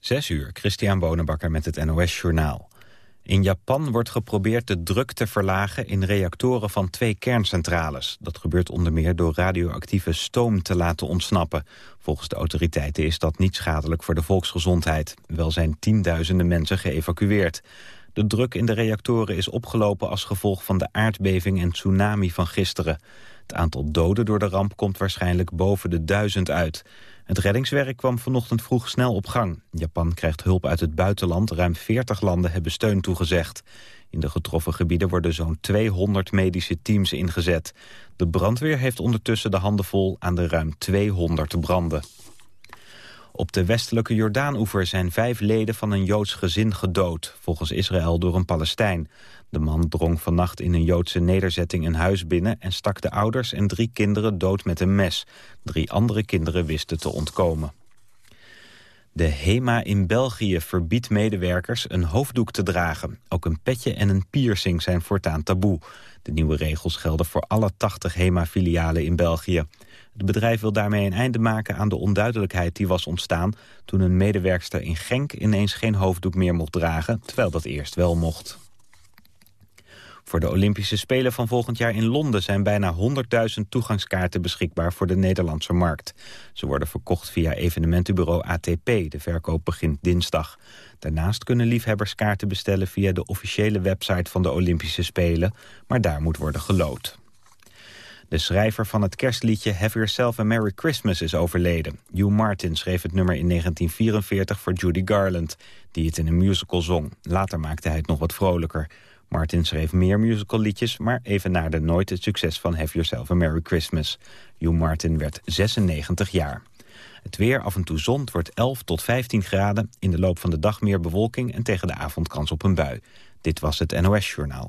Zes uur, Christian Bonenbakker met het NOS Journaal. In Japan wordt geprobeerd de druk te verlagen in reactoren van twee kerncentrales. Dat gebeurt onder meer door radioactieve stoom te laten ontsnappen. Volgens de autoriteiten is dat niet schadelijk voor de volksgezondheid. Wel zijn tienduizenden mensen geëvacueerd. De druk in de reactoren is opgelopen als gevolg van de aardbeving en tsunami van gisteren. Het aantal doden door de ramp komt waarschijnlijk boven de duizend uit. Het reddingswerk kwam vanochtend vroeg snel op gang. Japan krijgt hulp uit het buitenland. Ruim 40 landen hebben steun toegezegd. In de getroffen gebieden worden zo'n 200 medische teams ingezet. De brandweer heeft ondertussen de handen vol aan de ruim 200 branden. Op de westelijke Jordaanoever zijn vijf leden van een Joods gezin gedood, volgens Israël door een Palestijn. De man drong vannacht in een Joodse nederzetting een huis binnen en stak de ouders en drie kinderen dood met een mes. Drie andere kinderen wisten te ontkomen. De HEMA in België verbiedt medewerkers een hoofddoek te dragen. Ook een petje en een piercing zijn voortaan taboe. De nieuwe regels gelden voor alle 80 HEMA-filialen in België. Het bedrijf wil daarmee een einde maken aan de onduidelijkheid die was ontstaan... toen een medewerkster in Genk ineens geen hoofddoek meer mocht dragen... terwijl dat eerst wel mocht. Voor de Olympische Spelen van volgend jaar in Londen zijn bijna 100.000 toegangskaarten beschikbaar voor de Nederlandse markt. Ze worden verkocht via evenementenbureau ATP. De verkoop begint dinsdag. Daarnaast kunnen liefhebbers kaarten bestellen via de officiële website van de Olympische Spelen, maar daar moet worden gelood. De schrijver van het kerstliedje Have Yourself a Merry Christmas is overleden. Hugh Martin schreef het nummer in 1944 voor Judy Garland, die het in een musical zong. Later maakte hij het nog wat vrolijker. Martin schreef meer musicalliedjes, maar evenaarde nooit het succes van Have Yourself a Merry Christmas. Hugh Martin werd 96 jaar. Het weer af en toe zon, wordt 11 tot 15 graden. In de loop van de dag meer bewolking en tegen de avond kans op een bui. Dit was het NOS Journaal.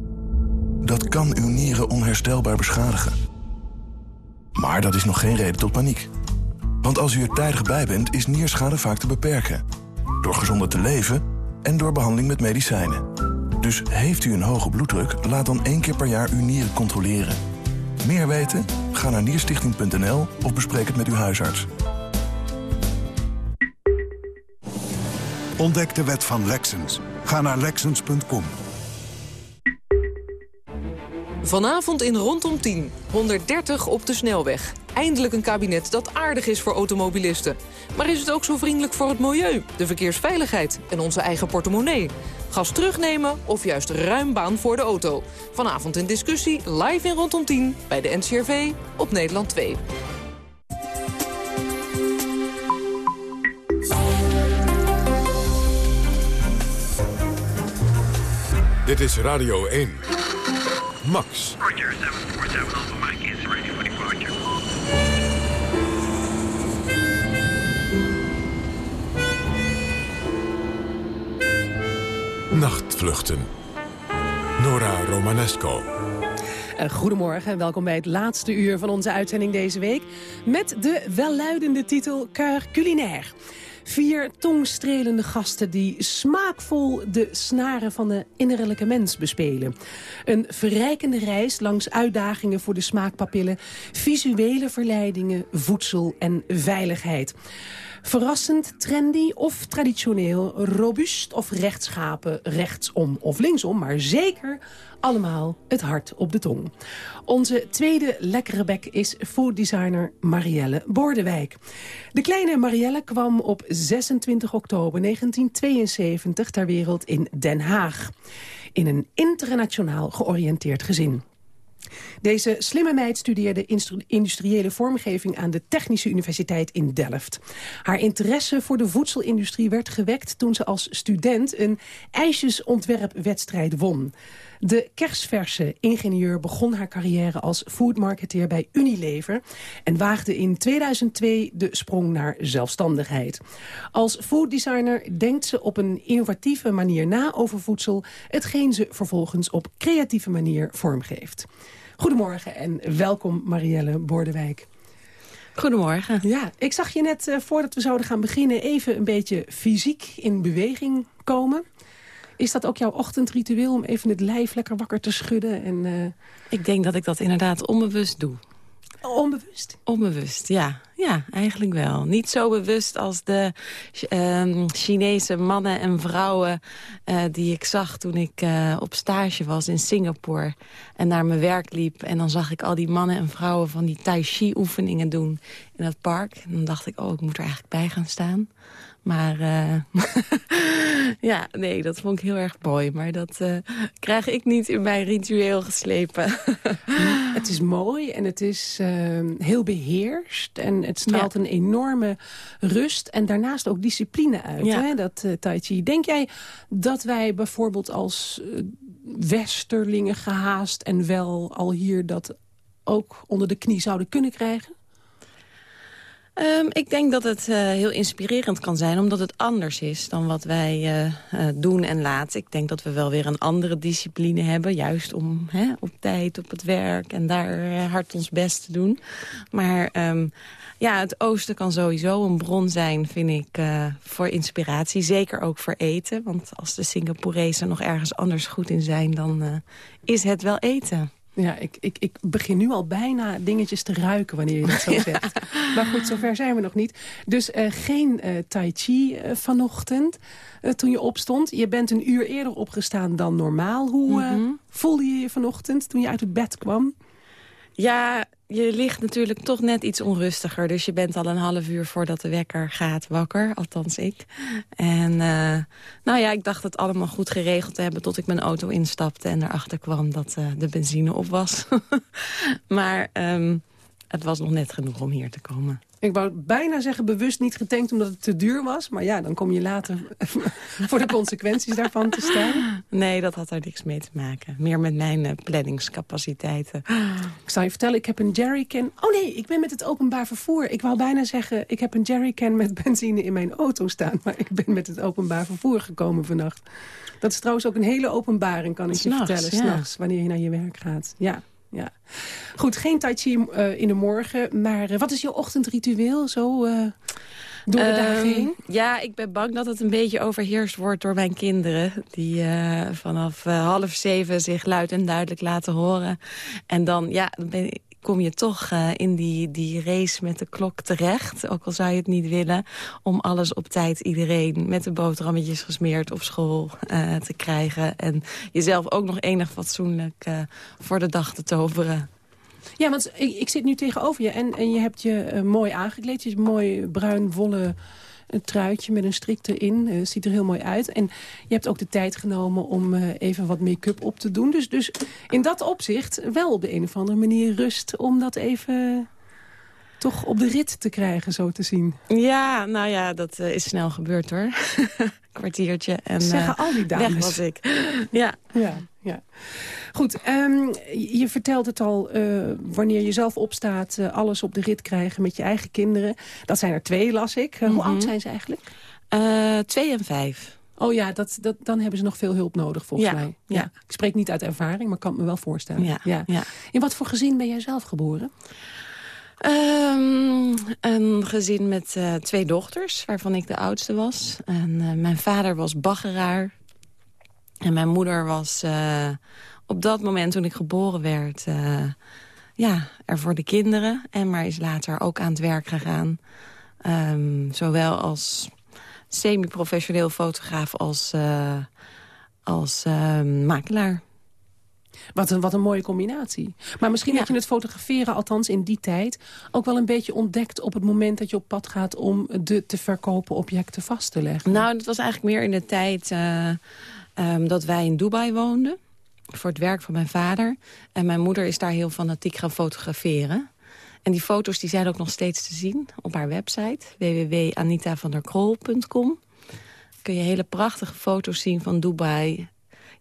Dat kan uw nieren onherstelbaar beschadigen. Maar dat is nog geen reden tot paniek. Want als u er tijdig bij bent, is nierschade vaak te beperken. Door gezonder te leven en door behandeling met medicijnen. Dus heeft u een hoge bloeddruk, laat dan één keer per jaar uw nieren controleren. Meer weten? Ga naar nierstichting.nl of bespreek het met uw huisarts. Ontdek de wet van Lexens. Ga naar Lexens.com. Vanavond in Rondom 10. 130 op de snelweg. Eindelijk een kabinet dat aardig is voor automobilisten. Maar is het ook zo vriendelijk voor het milieu, de verkeersveiligheid en onze eigen portemonnee? Gas terugnemen of juist ruim baan voor de auto? Vanavond in discussie live in Rondom 10 bij de NCRV op Nederland 2. Dit is Radio 1. Max. Roger, 747 Alpha Mike is ready for. Nachtvluchten. Nora Romanesco. Uh, goedemorgen en welkom bij het laatste uur van onze uitzending deze week... met de welluidende titel Coeur Culinaire. Vier tongstrelende gasten die smaakvol de snaren van de innerlijke mens bespelen. Een verrijkende reis langs uitdagingen voor de smaakpapillen... visuele verleidingen, voedsel en veiligheid. Verrassend, trendy of traditioneel, robuust of rechtschapen, rechtsom of linksom... maar zeker allemaal het hart op de tong. Onze tweede lekkere bek is fooddesigner Marielle Bordewijk. De kleine Marielle kwam op 26 oktober 1972 ter wereld in Den Haag. In een internationaal georiënteerd gezin. Deze slimme meid studeerde industriële vormgeving aan de Technische Universiteit in Delft. Haar interesse voor de voedselindustrie werd gewekt toen ze als student een ijsjesontwerpwedstrijd won. De kerstverse ingenieur begon haar carrière als foodmarketeer bij Unilever... en waagde in 2002 de sprong naar zelfstandigheid. Als fooddesigner denkt ze op een innovatieve manier na over voedsel... hetgeen ze vervolgens op creatieve manier vormgeeft. Goedemorgen en welkom Marielle Bordewijk. Goedemorgen. Ja, ik zag je net, uh, voordat we zouden gaan beginnen... even een beetje fysiek in beweging komen. Is dat ook jouw ochtendritueel om even het lijf lekker wakker te schudden? En, uh... Ik denk dat ik dat inderdaad onbewust doe. Onbewust? Onbewust, ja. Ja, eigenlijk wel. Niet zo bewust als de uh, Chinese mannen en vrouwen... Uh, die ik zag toen ik uh, op stage was in Singapore... en naar mijn werk liep. En dan zag ik al die mannen en vrouwen van die tai chi oefeningen doen in het park. En dan dacht ik, oh, ik moet er eigenlijk bij gaan staan. Maar uh, ja, nee, dat vond ik heel erg mooi. Maar dat uh, krijg ik niet in mijn ritueel geslepen. het is mooi en het is uh, heel beheerst. En het straalt ja. een enorme rust. En daarnaast ook discipline uit, ja. hè, dat Tai Chi. Denk jij dat wij bijvoorbeeld als westerlingen gehaast... en wel al hier dat ook onder de knie zouden kunnen krijgen? Um, ik denk dat het uh, heel inspirerend kan zijn, omdat het anders is dan wat wij uh, uh, doen en laten. Ik denk dat we wel weer een andere discipline hebben, juist om hè, op tijd, op het werk en daar hard ons best te doen. Maar um, ja, het oosten kan sowieso een bron zijn, vind ik, voor inspiratie. Zeker ook voor eten, want als de Singaporezen nog ergens anders goed in zijn, dan is het wel eten. Ja, ik, ik, ik begin nu al bijna dingetjes te ruiken wanneer je dat zo zegt. Maar goed, zover zijn we nog niet. Dus uh, geen uh, tai chi uh, vanochtend toen je opstond. Je bent een uur eerder opgestaan dan normaal. Hoe mm -hmm. voelde je je vanochtend toen je uit het bed kwam? Ja, je ligt natuurlijk toch net iets onrustiger. Dus je bent al een half uur voordat de wekker gaat wakker. Althans ik. En uh, nou ja, ik dacht het allemaal goed geregeld te hebben... tot ik mijn auto instapte en erachter kwam dat uh, de benzine op was. maar um, het was nog net genoeg om hier te komen. Ik wou bijna zeggen bewust niet getankt omdat het te duur was. Maar ja, dan kom je later voor de consequenties daarvan te staan. Nee, dat had er niks mee te maken. Meer met mijn uh, planningscapaciteiten. Ik zal je vertellen, ik heb een jerrycan... Oh nee, ik ben met het openbaar vervoer. Ik wou bijna zeggen, ik heb een jerrycan met benzine in mijn auto staan. Maar ik ben met het openbaar vervoer gekomen vannacht. Dat is trouwens ook een hele openbaring, kan ik je vertellen. S'nachts, ja. wanneer je naar je werk gaat. Ja ja. Goed, geen tai chi uh, in de morgen. Maar uh, wat is je ochtendritueel zo uh, door de um, dagen heen? Ja, ik ben bang dat het een beetje overheerst wordt door mijn kinderen. Die vanaf half zeven zich luid en duidelijk laten horen. En dan, ja, dan ben ik kom je toch uh, in die, die race met de klok terecht. Ook al zou je het niet willen. Om alles op tijd iedereen met de boterhammetjes gesmeerd op school uh, te krijgen. En jezelf ook nog enig fatsoenlijk uh, voor de dag te toveren. Ja, want ik, ik zit nu tegenover je en, en je hebt je mooi aangekleed. Je is mooi bruin wollen een truitje met een strik erin. Uh, ziet er heel mooi uit. En je hebt ook de tijd genomen om uh, even wat make-up op te doen. Dus, dus in dat opzicht wel op de een of andere manier rust om dat even toch op de rit te krijgen, zo te zien. Ja, nou ja, dat uh, is snel gebeurd hoor. Kwartiertje en Zeggen al die dames. weg was ik. ja. ja, ja. Goed, um, je vertelt het al, uh, wanneer je zelf opstaat... Uh, alles op de rit krijgen met je eigen kinderen. Dat zijn er twee, las ik. Uh, mm -hmm. Hoe oud zijn ze eigenlijk? twee en vijf. Oh ja, dat, dat, dan hebben ze nog veel hulp nodig volgens ja, mij. Ja. Ik spreek niet uit ervaring, maar kan het me wel voorstellen. Ja, ja. ja. In wat voor gezin ben jij zelf geboren? Um, een gezin met uh, twee dochters, waarvan ik de oudste was. En uh, mijn vader was baggeraar. En mijn moeder was uh, op dat moment toen ik geboren werd... ja, er voor de kinderen. En maar is later ook aan het werk gegaan. Um, zowel als semi-professioneel fotograaf als, als makelaar. Wat een, wat een mooie combinatie. Maar misschien ja. je het fotograferen, althans in die tijd... ook wel een beetje ontdekt op het moment dat je op pad gaat... om de te verkopen objecten vast te leggen. Nou, dat was eigenlijk meer in de tijd uh, um, dat wij in Dubai woonden. Voor het werk van mijn vader. En mijn moeder is daar heel fanatiek gaan fotograferen. En die foto's die zijn ook nog steeds te zien op haar website. www.anitavanderkrol.com kun je hele prachtige foto's zien van Dubai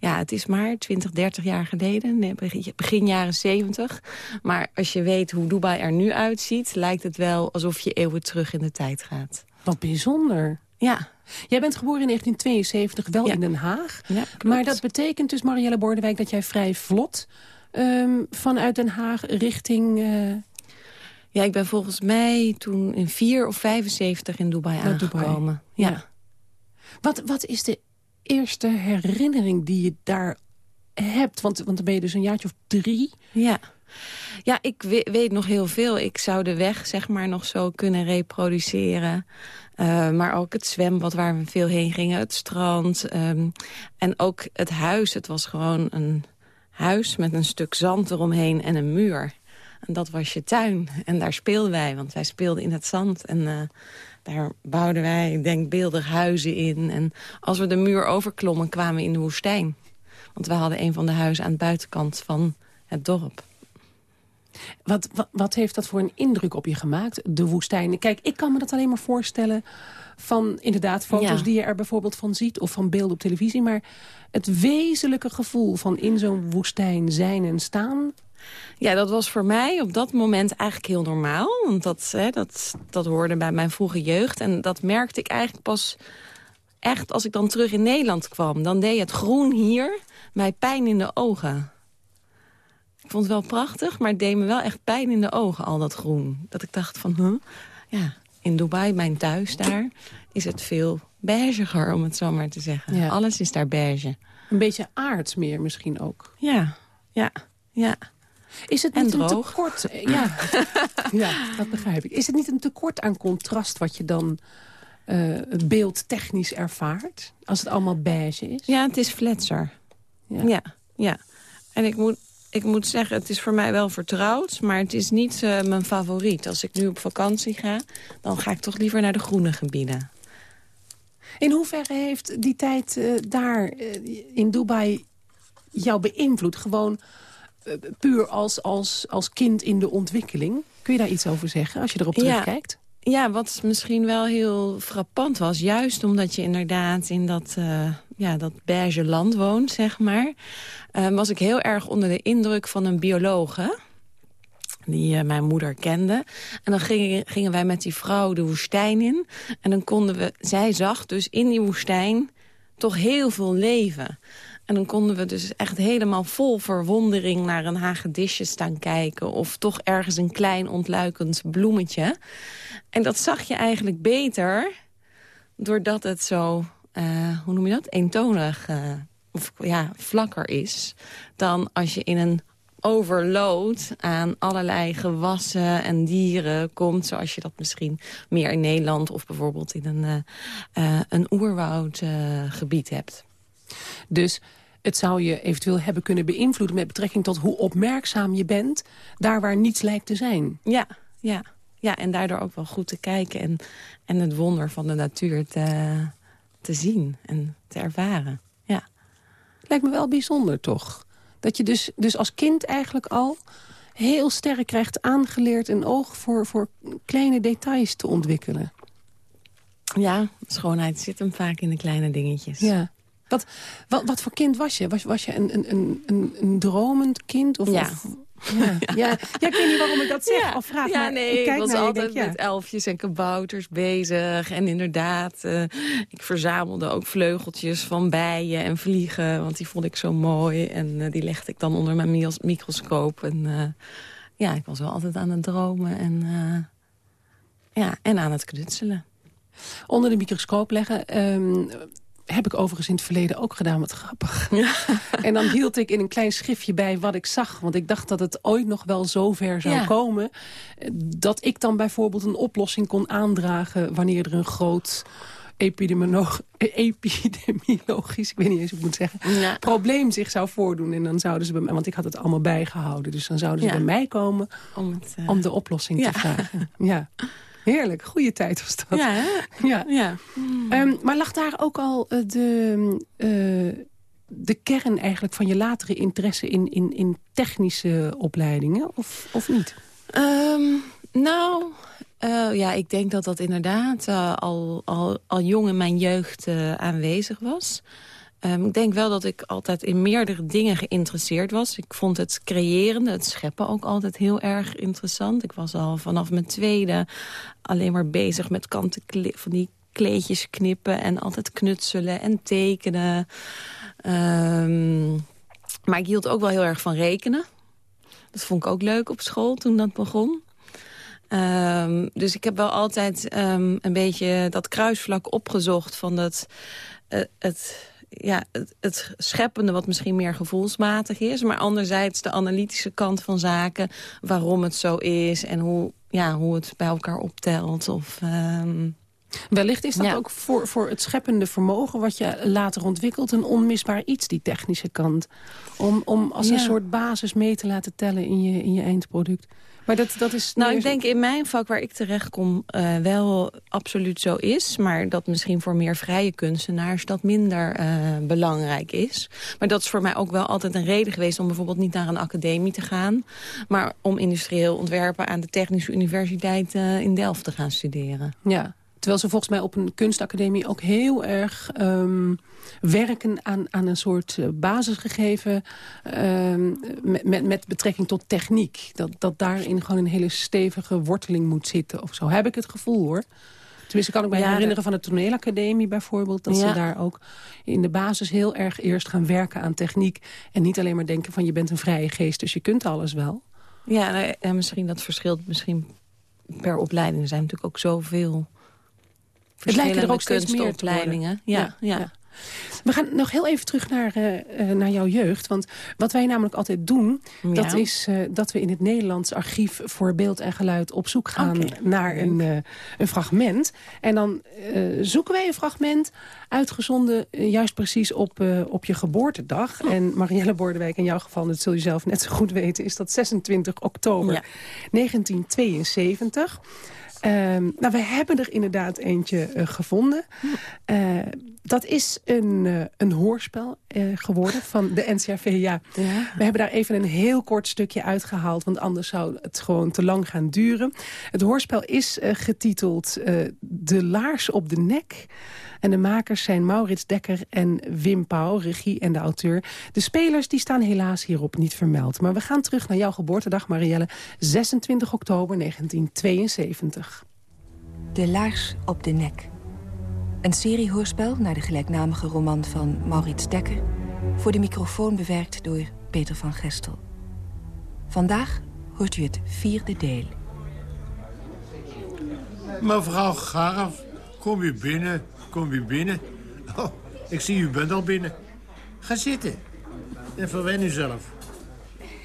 ja, het is maar 20, 30 jaar geleden, begin jaren 70. Maar als je weet hoe Dubai er nu uitziet... lijkt het wel alsof je eeuwen terug in de tijd gaat. Wat bijzonder. Ja, Jij bent geboren in 1972, wel Ja. in Den Haag. Ja, maar dat betekent dus, Marielle Bordewijk, dat jij vrij vlot... ehm, vanuit Den Haag richting... eh, ja, ik ben volgens mij toen in 4 of 75 in Dubai Naar aangekomen. Ja. ja. Wat, wat is de eerste herinnering die je daar hebt? Want, want dan ben je dus een jaartje of drie. Ja. Ja, ik we- weet nog heel veel. Ik zou de weg zeg maar nog zo kunnen reproduceren. Eh, maar ook het zwembad waar we veel heen gingen, het strand. ehm, en ook het huis. Het was gewoon een huis met een stuk zand eromheen en een muur. En dat was je tuin. En daar speelden wij, want wij speelden in het zand. En eh, daar bouwden wij denkbeeldig huizen in. En als we de muur overklommen, kwamen we in de woestijn. Want we hadden een van de huizen aan de buitenkant van het dorp. Wat, wat, wat heeft dat voor een indruk op je gemaakt, de woestijn? Kijk, ik kan me dat alleen maar voorstellen van inderdaad foto's Ja. die je er bijvoorbeeld van ziet... of van beelden op televisie. Maar het wezenlijke gevoel van in zo'n woestijn zijn en staan... Ja, dat was voor mij op dat moment eigenlijk heel normaal. Want dat, hè, dat, dat hoorde bij mijn vroege jeugd. En dat merkte ik eigenlijk pas echt als ik dan terug in Nederland kwam. Dan deed het groen hier mij pijn in de ogen. Ik vond het wel prachtig, maar het deed me wel echt pijn in de ogen, al dat groen. Dat ik dacht van, huh? ja, in Dubai, mijn thuis daar, is het veel beiger, om het zo maar te zeggen. Ja. Alles is daar beige. Een beetje aards meer misschien ook. Ja, ja, ja. Is het En niet een tekort? Ja. ja, dat begrijp ik. Is het niet een tekort aan contrast wat je dan eh beeldtechnisch ervaart? Als het allemaal beige is? Ja, het is fletser. Ja. Ja, ja. En ik moet, ik moet zeggen, het is voor mij wel vertrouwd... maar het is niet eh, mijn favoriet. Als ik nu op vakantie ga, dan ga ik toch liever naar de groene gebieden. In hoeverre heeft die tijd eh, daar eh, in Dubai jou beïnvloed? Gewoon puur als, als, als kind in de ontwikkeling? Kun je daar iets over zeggen als je erop Ja. terugkijkt? Ja, wat misschien wel heel frappant was... juist omdat je inderdaad in dat, ja, dat beige land woont, zeg maar... eh, was ik heel erg onder de indruk van een biologe... die eh, mijn moeder kende. En dan gingen, gingen wij met die vrouw de woestijn in. En dan konden we... Zij zag dus in die woestijn toch heel veel leven. En dan konden we dus echt helemaal vol verwondering... naar een hagedisje staan kijken... of toch ergens een klein ontluikend bloemetje... En dat zag je eigenlijk beter doordat het zo, eh, hoe noem je dat, eentonig eh, of ja, vlakker is... dan als je in een overload aan allerlei gewassen en dieren komt... zoals je dat misschien meer in Nederland of bijvoorbeeld in een, eh, een oerwoudgebied hebt. Dus het zou je eventueel hebben kunnen beïnvloeden... met betrekking tot hoe opmerkzaam je bent... daar waar niets lijkt te zijn. Ja, ja. ja, en daardoor ook wel goed te kijken en, en het wonder van de natuur te, te zien en te ervaren. Ja. Lijkt me wel bijzonder, toch? Dat je dus, dus als kind eigenlijk al heel sterk krijgt aangeleerd... een oog voor, voor kleine details te ontwikkelen. Ja, schoonheid zit hem vaak in de kleine dingetjes. Ja. Wat, wat, wat voor kind was je? Was, was je een, een, een, een, dromend kind? Of, Ja. of- ja. Ja. ja, ik weet niet waarom ik dat zeg of vraag. ja, maar nee, ik ik was naar je en altijd denk, ja. met elfjes en kabouters bezig. En inderdaad, eh, ik verzamelde ook vleugeltjes van bijen en vliegen. Want die vond ik zo mooi. En eh, die legde ik dan onder mijn microscoop. En eh, ja, ik was wel altijd aan het dromen en, eh, ja, en aan het knutselen. Onder de microscoop leggen... ehm, heb ik overigens in het verleden ook gedaan, wat grappig. En dan hield ik in een klein schriftje bij wat ik zag. Want ik dacht dat het ooit nog wel zo ver zou Ja. komen... eh, dat ik dan bijvoorbeeld een oplossing kon aandragen... wanneer er een groot eh, epidemiologisch, ik weet niet eens hoe ik moet zeggen... Ja. probleem zich zou voordoen. En dan zouden ze bij mij, want ik had het allemaal bijgehouden... dus dan zouden ze bij mij komen Om, het, eh, om de oplossing te vragen. Ja, heerlijk. Goede tijd was dat. ja? Ja. Ehm, maar lag daar ook al eh, de, eh, de kern eigenlijk van je latere interesse in, in, in technische opleidingen? Of, of niet? Ehm, nou, eh, ja, ik denk dat dat inderdaad al, al, al jong in mijn jeugd aanwezig was. Ehm, ik denk wel dat ik altijd in meerdere dingen geïnteresseerd was. Ik vond het creërende, het scheppen ook altijd heel erg interessant. Ik was al vanaf mijn tweede alleen maar bezig met kanten van die kleedjes knippen... en altijd knutselen en tekenen. Ehm, maar ik hield ook wel heel erg van rekenen. Dat vond ik ook leuk op school toen dat begon. Ehm, dus ik heb wel altijd een beetje dat kruisvlak opgezocht... van dat, uh, het ja, het, het, scheppende wat misschien meer gevoelsmatig is. Maar anderzijds de analytische kant van zaken. Waarom het zo is en hoe, ja, hoe het bij elkaar optelt. Of, um... Wellicht is dat ook voor, voor het scheppende vermogen... wat je later ontwikkelt, een onmisbaar iets, die technische kant. Om, om als een soort basis mee te laten tellen in je, in je eindproduct. Maar dat, dat is... Nou, ik denk in mijn vak waar ik terecht kom uh, wel absoluut zo is. Maar dat misschien voor meer vrije kunstenaars dat minder uh, belangrijk is. Maar dat is voor mij ook wel altijd een reden geweest om bijvoorbeeld niet naar een academie te gaan. Maar om industrieel ontwerpen aan de Technische Universiteit uh, in Delft te gaan studeren. Ja, Terwijl ze volgens mij op een kunstacademie ook heel erg um, werken aan, aan een soort uh, basisgegeven um, met, met, met, betrekking tot techniek. Dat, dat daarin gewoon een hele stevige worteling moet zitten of zo. Heb ik het gevoel hoor. Tenminste kan ik me ja, herinneren van de toneelacademie bijvoorbeeld... dat ja. ze daar ook in de basis heel erg eerst gaan werken aan techniek... en niet alleen maar denken van je bent een vrije geest, dus je kunt alles wel. Ja, en misschien dat verschilt misschien per opleiding. Er zijn natuurlijk ook zoveel het lijken er ook steeds meer opleidingen. Ja, ja. We gaan nog heel even terug naar, uh, naar jouw jeugd. Want wat wij namelijk altijd doen... Ja. dat is uh, dat we in het Nederlands archief voor beeld en geluid... op zoek gaan okay. naar een, uh, een fragment. En dan zoeken wij een fragment uitgezonden... juist precies op, op je geboortedag. Oh. En Marielle Bordewijk, in jouw geval, dat zul je zelf net zo goed weten... is dat 26 oktober ja. 1972... Um, nou, we hebben er inderdaad eentje uh, gevonden. Uh, dat is een, uh, een hoorspel geworden van de NCRV. Ja, ja, we hebben daar even een heel kort stukje uitgehaald... want anders zou het gewoon te lang gaan duren. Het hoorspel is getiteld De Laars op de Nek... En de makers zijn Maurits Dekker en Wim Pauw, regie en de auteur. De spelers die staan helaas hierop niet vermeld. Maar we gaan terug naar jouw geboortedag, Marielle. 26 oktober 1972. De laars op de nek. Een seriehoorspel naar de gelijknamige roman van Maurits Dekker... voor de microfoon bewerkt door Peter van Gestel. Vandaag hoort u het vierde deel. Mevrouw Garf, kom u binnen. Kom u binnen. Oh, ik zie u bent al binnen. Ga zitten. En verwen u zelf.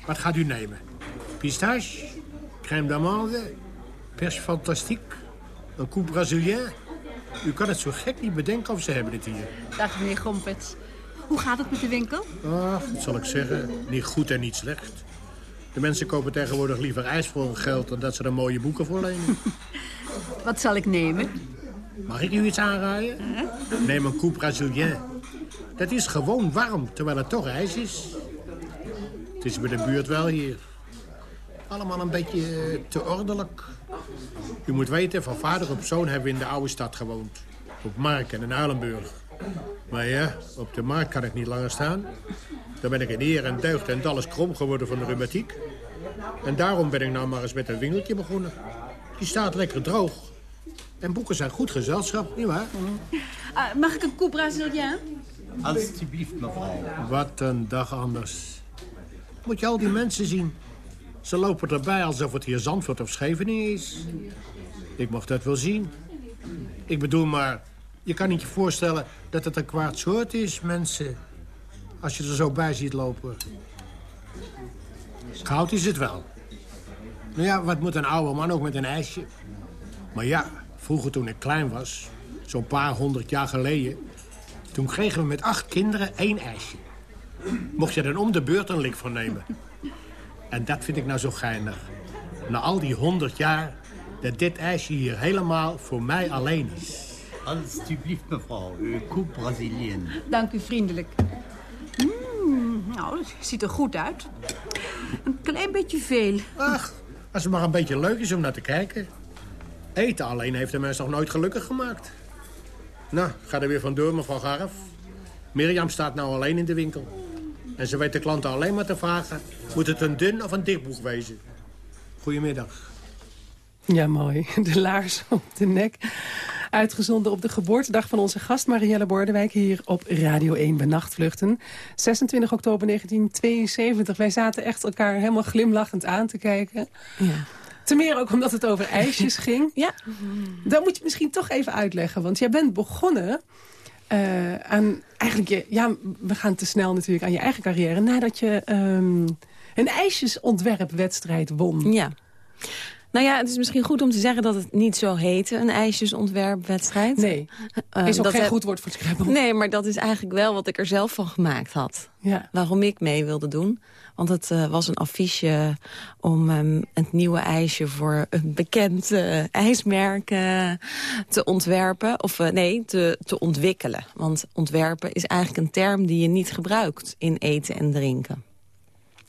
Wat gaat u nemen? Pistache? Crème d'amande? Pers fantastique? Een coupe brazilien? U kan het zo gek niet bedenken of ze hebben het hier. Dag meneer Gompets. Hoe gaat het met de winkel? Ach, wat zal ik zeggen. Niet goed en niet slecht. De mensen kopen tegenwoordig liever ijs voor hun geld... dan dat ze er mooie boeken voor lenen. wat zal ik nemen? Mag ik u iets aanraaien? Neem een coupe brazilien. Dat is gewoon warm, terwijl het toch ijs is. Het is bij de buurt wel hier. Allemaal een beetje eh, te ordelijk. U moet weten, van vader op zoon hebben we in de oude stad gewoond. Op Mark en in Uilenburg. Maar ja, op de markt kan ik niet langer staan. Dan ben ik in eer en deugd en alles krom geworden van de rheumatiek. En daarom ben ik nou maar eens met een winkeltje begonnen. Die staat lekker droog. En boeken zijn goed gezelschap, nietwaar? Uh, mag ik een coupe brazilien? Alsjeblieft, mevrouw. Wat een dag anders. Moet je al die mensen zien. Ze lopen erbij alsof het hier Zandvoort of Scheveningen is. Ik mocht dat wel zien. Ik bedoel maar, je kan niet je voorstellen dat het een kwaad soort is, mensen. Als je er zo bij ziet lopen. Goud is het wel. Nou ja, wat moet een oude man ook met een ijsje? Maar ja, vroeger toen ik klein was, zo'n paar honderd jaar geleden... toen kregen we met acht kinderen één ijsje. Mocht je dan om de beurt een lik van nemen. En dat vind ik nou zo geinig. Na al die honderd jaar, dat dit ijsje hier helemaal voor mij alleen is. Alsjeblieft, mevrouw. Coupe Brazilien. Dank u vriendelijk. Mm, nou, het ziet er goed uit. Een klein beetje veel. Ach, als het maar een beetje leuk is om naar te kijken. Eten alleen heeft de mens nog nooit gelukkig gemaakt. Nou, ga er weer vandoor, mevrouw Garf. Mirjam staat nou alleen in de winkel. En ze weet de klanten alleen maar te vragen... moet het een dun of een dik boek wezen? Goedemiddag. Ja, mooi. De laars op de nek. Uitgezonden op de geboortedag van onze gast Marielle Bordewijk... hier op Radio 1 bij Nachtvluchten. 26 oktober 1972. Wij zaten echt elkaar helemaal glimlachend aan te kijken. Ja. Te meer ook omdat het over ijsjes ging. Ja. Dat moet je misschien toch even uitleggen. Want jij bent begonnen eh, aan eigenlijk je... Ja, we gaan te snel natuurlijk aan je eigen carrière. Nadat je ehm, een ijsjesontwerpwedstrijd won. Ja. Nou ja, het is misschien goed om te zeggen dat het niet zo heette, een ijsjesontwerpwedstrijd. Nee, Eh, is ook dat geen goed woord voor Scrabble. Nee, maar dat is eigenlijk wel wat ik er zelf van gemaakt had. Ja. Waarom ik mee wilde doen. Want het eh, was een affiche om ehm, het nieuwe ijsje voor een bekend eh, ijsmerk te ontwerpen. Of nee, te, te ontwikkelen. Want ontwerpen is eigenlijk een term die je niet gebruikt in eten en drinken.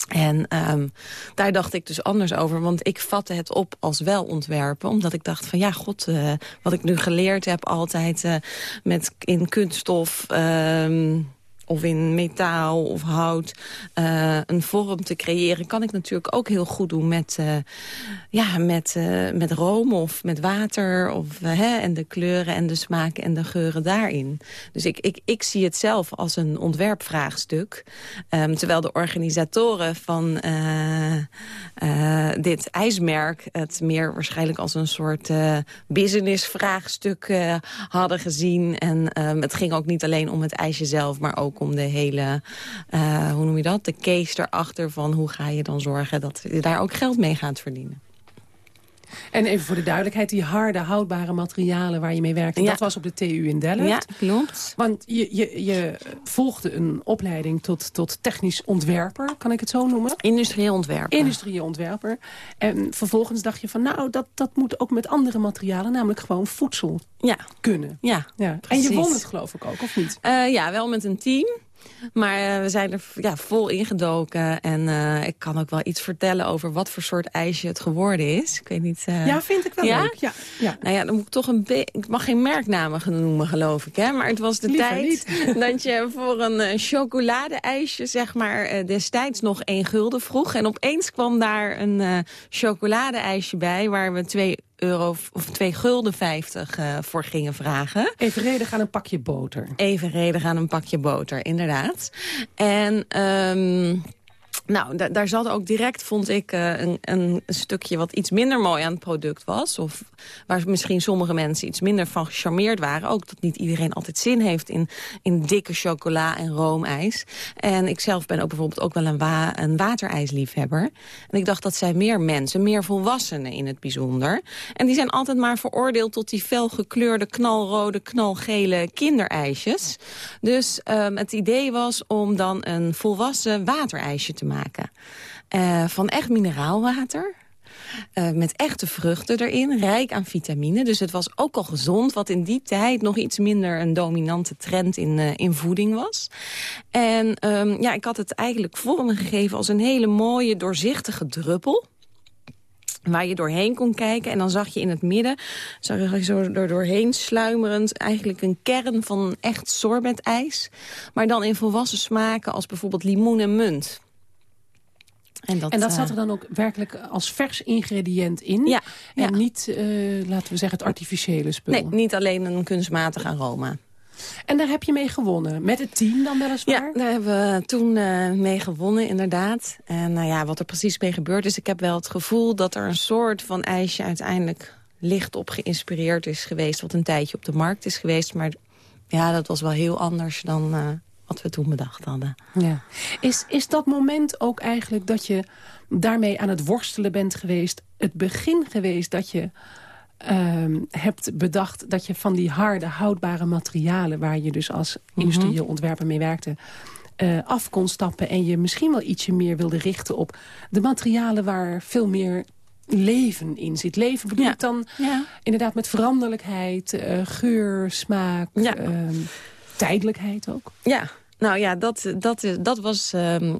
En ehm, daar dacht ik dus anders over. Want ik vatte het op als wel ontwerpen. Omdat ik dacht van ja, god, eh, wat ik nu geleerd heb altijd eh, met in kunststof... ehm, of in metaal of hout eh, een vorm te creëren... kan ik natuurlijk ook heel goed doen met, eh, ja, met, eh, met room of met water. Of, hè, en de kleuren en de smaken en de geuren daarin. Dus ik, ik, ik zie het zelf als een ontwerpvraagstuk. Ehm, terwijl de organisatoren van dit ijsmerk... het meer waarschijnlijk als een soort businessvraagstuk hadden gezien. En ehm, het ging ook niet alleen om het ijsje zelf... maar ook om de hele, eh, hoe noem je dat, de case erachter... van hoe ga je dan zorgen dat je daar ook geld mee gaat verdienen. En even voor de duidelijkheid, die harde, houdbare materialen waar je mee werkte... Ja. dat was op de TU in Delft. Ja, klopt. Want je, je, je volgde een opleiding tot, tot technisch ontwerper, kan ik het zo noemen? Industrieel ontwerper. Industrieel ontwerper. En vervolgens dacht je van, nou, dat, dat moet ook met andere materialen... namelijk gewoon voedsel Ja. kunnen. Ja, Ja. En je won het geloof ik ook, of niet? Eh, ja, wel met een team. Maar eh, we zijn er ja, vol ingedoken. En eh, ik kan ook wel iets vertellen over wat voor soort ijsje het geworden is. Ik weet niet... eh, Ja, vind ik wel ja? leuk. Ja, ja. Nou ja, dan moet ik toch een beetje... Ik mag geen merknamen noemen, geloof ik. Hè? Maar het was de Liever tijd niet. dat je voor een chocoladeijsje... zeg maar destijds nog één gulden vroeg. En opeens kwam daar een chocoladeijsje bij... waar we twee euro of twee gulden vijftig eh, voor gingen vragen. Evenredig aan een pakje boter. Evenredig aan een pakje boter, inderdaad. En... ehm, nou, da- daar zat ook direct, vond ik, eh, een, een stukje wat iets minder mooi aan het product was. Of waar misschien sommige mensen iets minder van gecharmeerd waren. Ook dat niet iedereen altijd zin heeft in, in dikke chocola en roomijs. En ik zelf ben ook bijvoorbeeld ook wel een, een waterijsliefhebber. En ik dacht dat zijn meer mensen, meer volwassenen in het bijzonder. En die zijn altijd maar veroordeeld tot die felgekleurde, knalrode, knalgele kinderijsjes. Dus ehm, het idee was om dan een volwassen waterijsje te maken. Eh, van echt mineraalwater. Eh, met echte vruchten erin, rijk aan vitamine. Dus het was ook al gezond, wat in die tijd nog iets minder een dominante trend in, eh, in voeding was. En ehm, ja, ik had het eigenlijk vormgegeven als een hele mooie, doorzichtige druppel waar je doorheen kon kijken. En dan zag je in het midden, zag je zo door, doorheen sluimerend... eigenlijk een kern van echt sorbetijs. Maar dan in volwassen smaken als bijvoorbeeld limoen en munt. En dat, En dat eh, zat er dan ook werkelijk als vers ingrediënt in. Ja, En ja. niet, eh, laten we zeggen, het artificiële spul. Nee, niet alleen een kunstmatig aroma. En daar heb je mee gewonnen. Met het team dan weliswaar? Ja, daar hebben we toen eh, mee gewonnen, inderdaad. En nou ja, wat er precies mee gebeurd is... ik heb wel het gevoel dat er een soort van ijsje uiteindelijk licht op geïnspireerd is geweest... wat een tijdje op de markt is geweest. Maar ja, dat was wel heel anders dan wat we toen bedacht hadden. Ja. Is, is dat moment ook eigenlijk dat je daarmee aan het worstelen bent geweest... het begin geweest dat je ehm, hebt bedacht... dat je van die harde, houdbare materialen... waar je dus als industrieel ontwerper mee werkte... eh, af kon stappen en je misschien wel ietsje meer wilde richten op de materialen waar veel meer leven in zit. Leven bedoel Ja. ik dan Ja. inderdaad met veranderlijkheid, eh, geur, smaak, Ja. ehm, tijdelijkheid ook. Ja, nou ja, dat, dat, dat was ehm,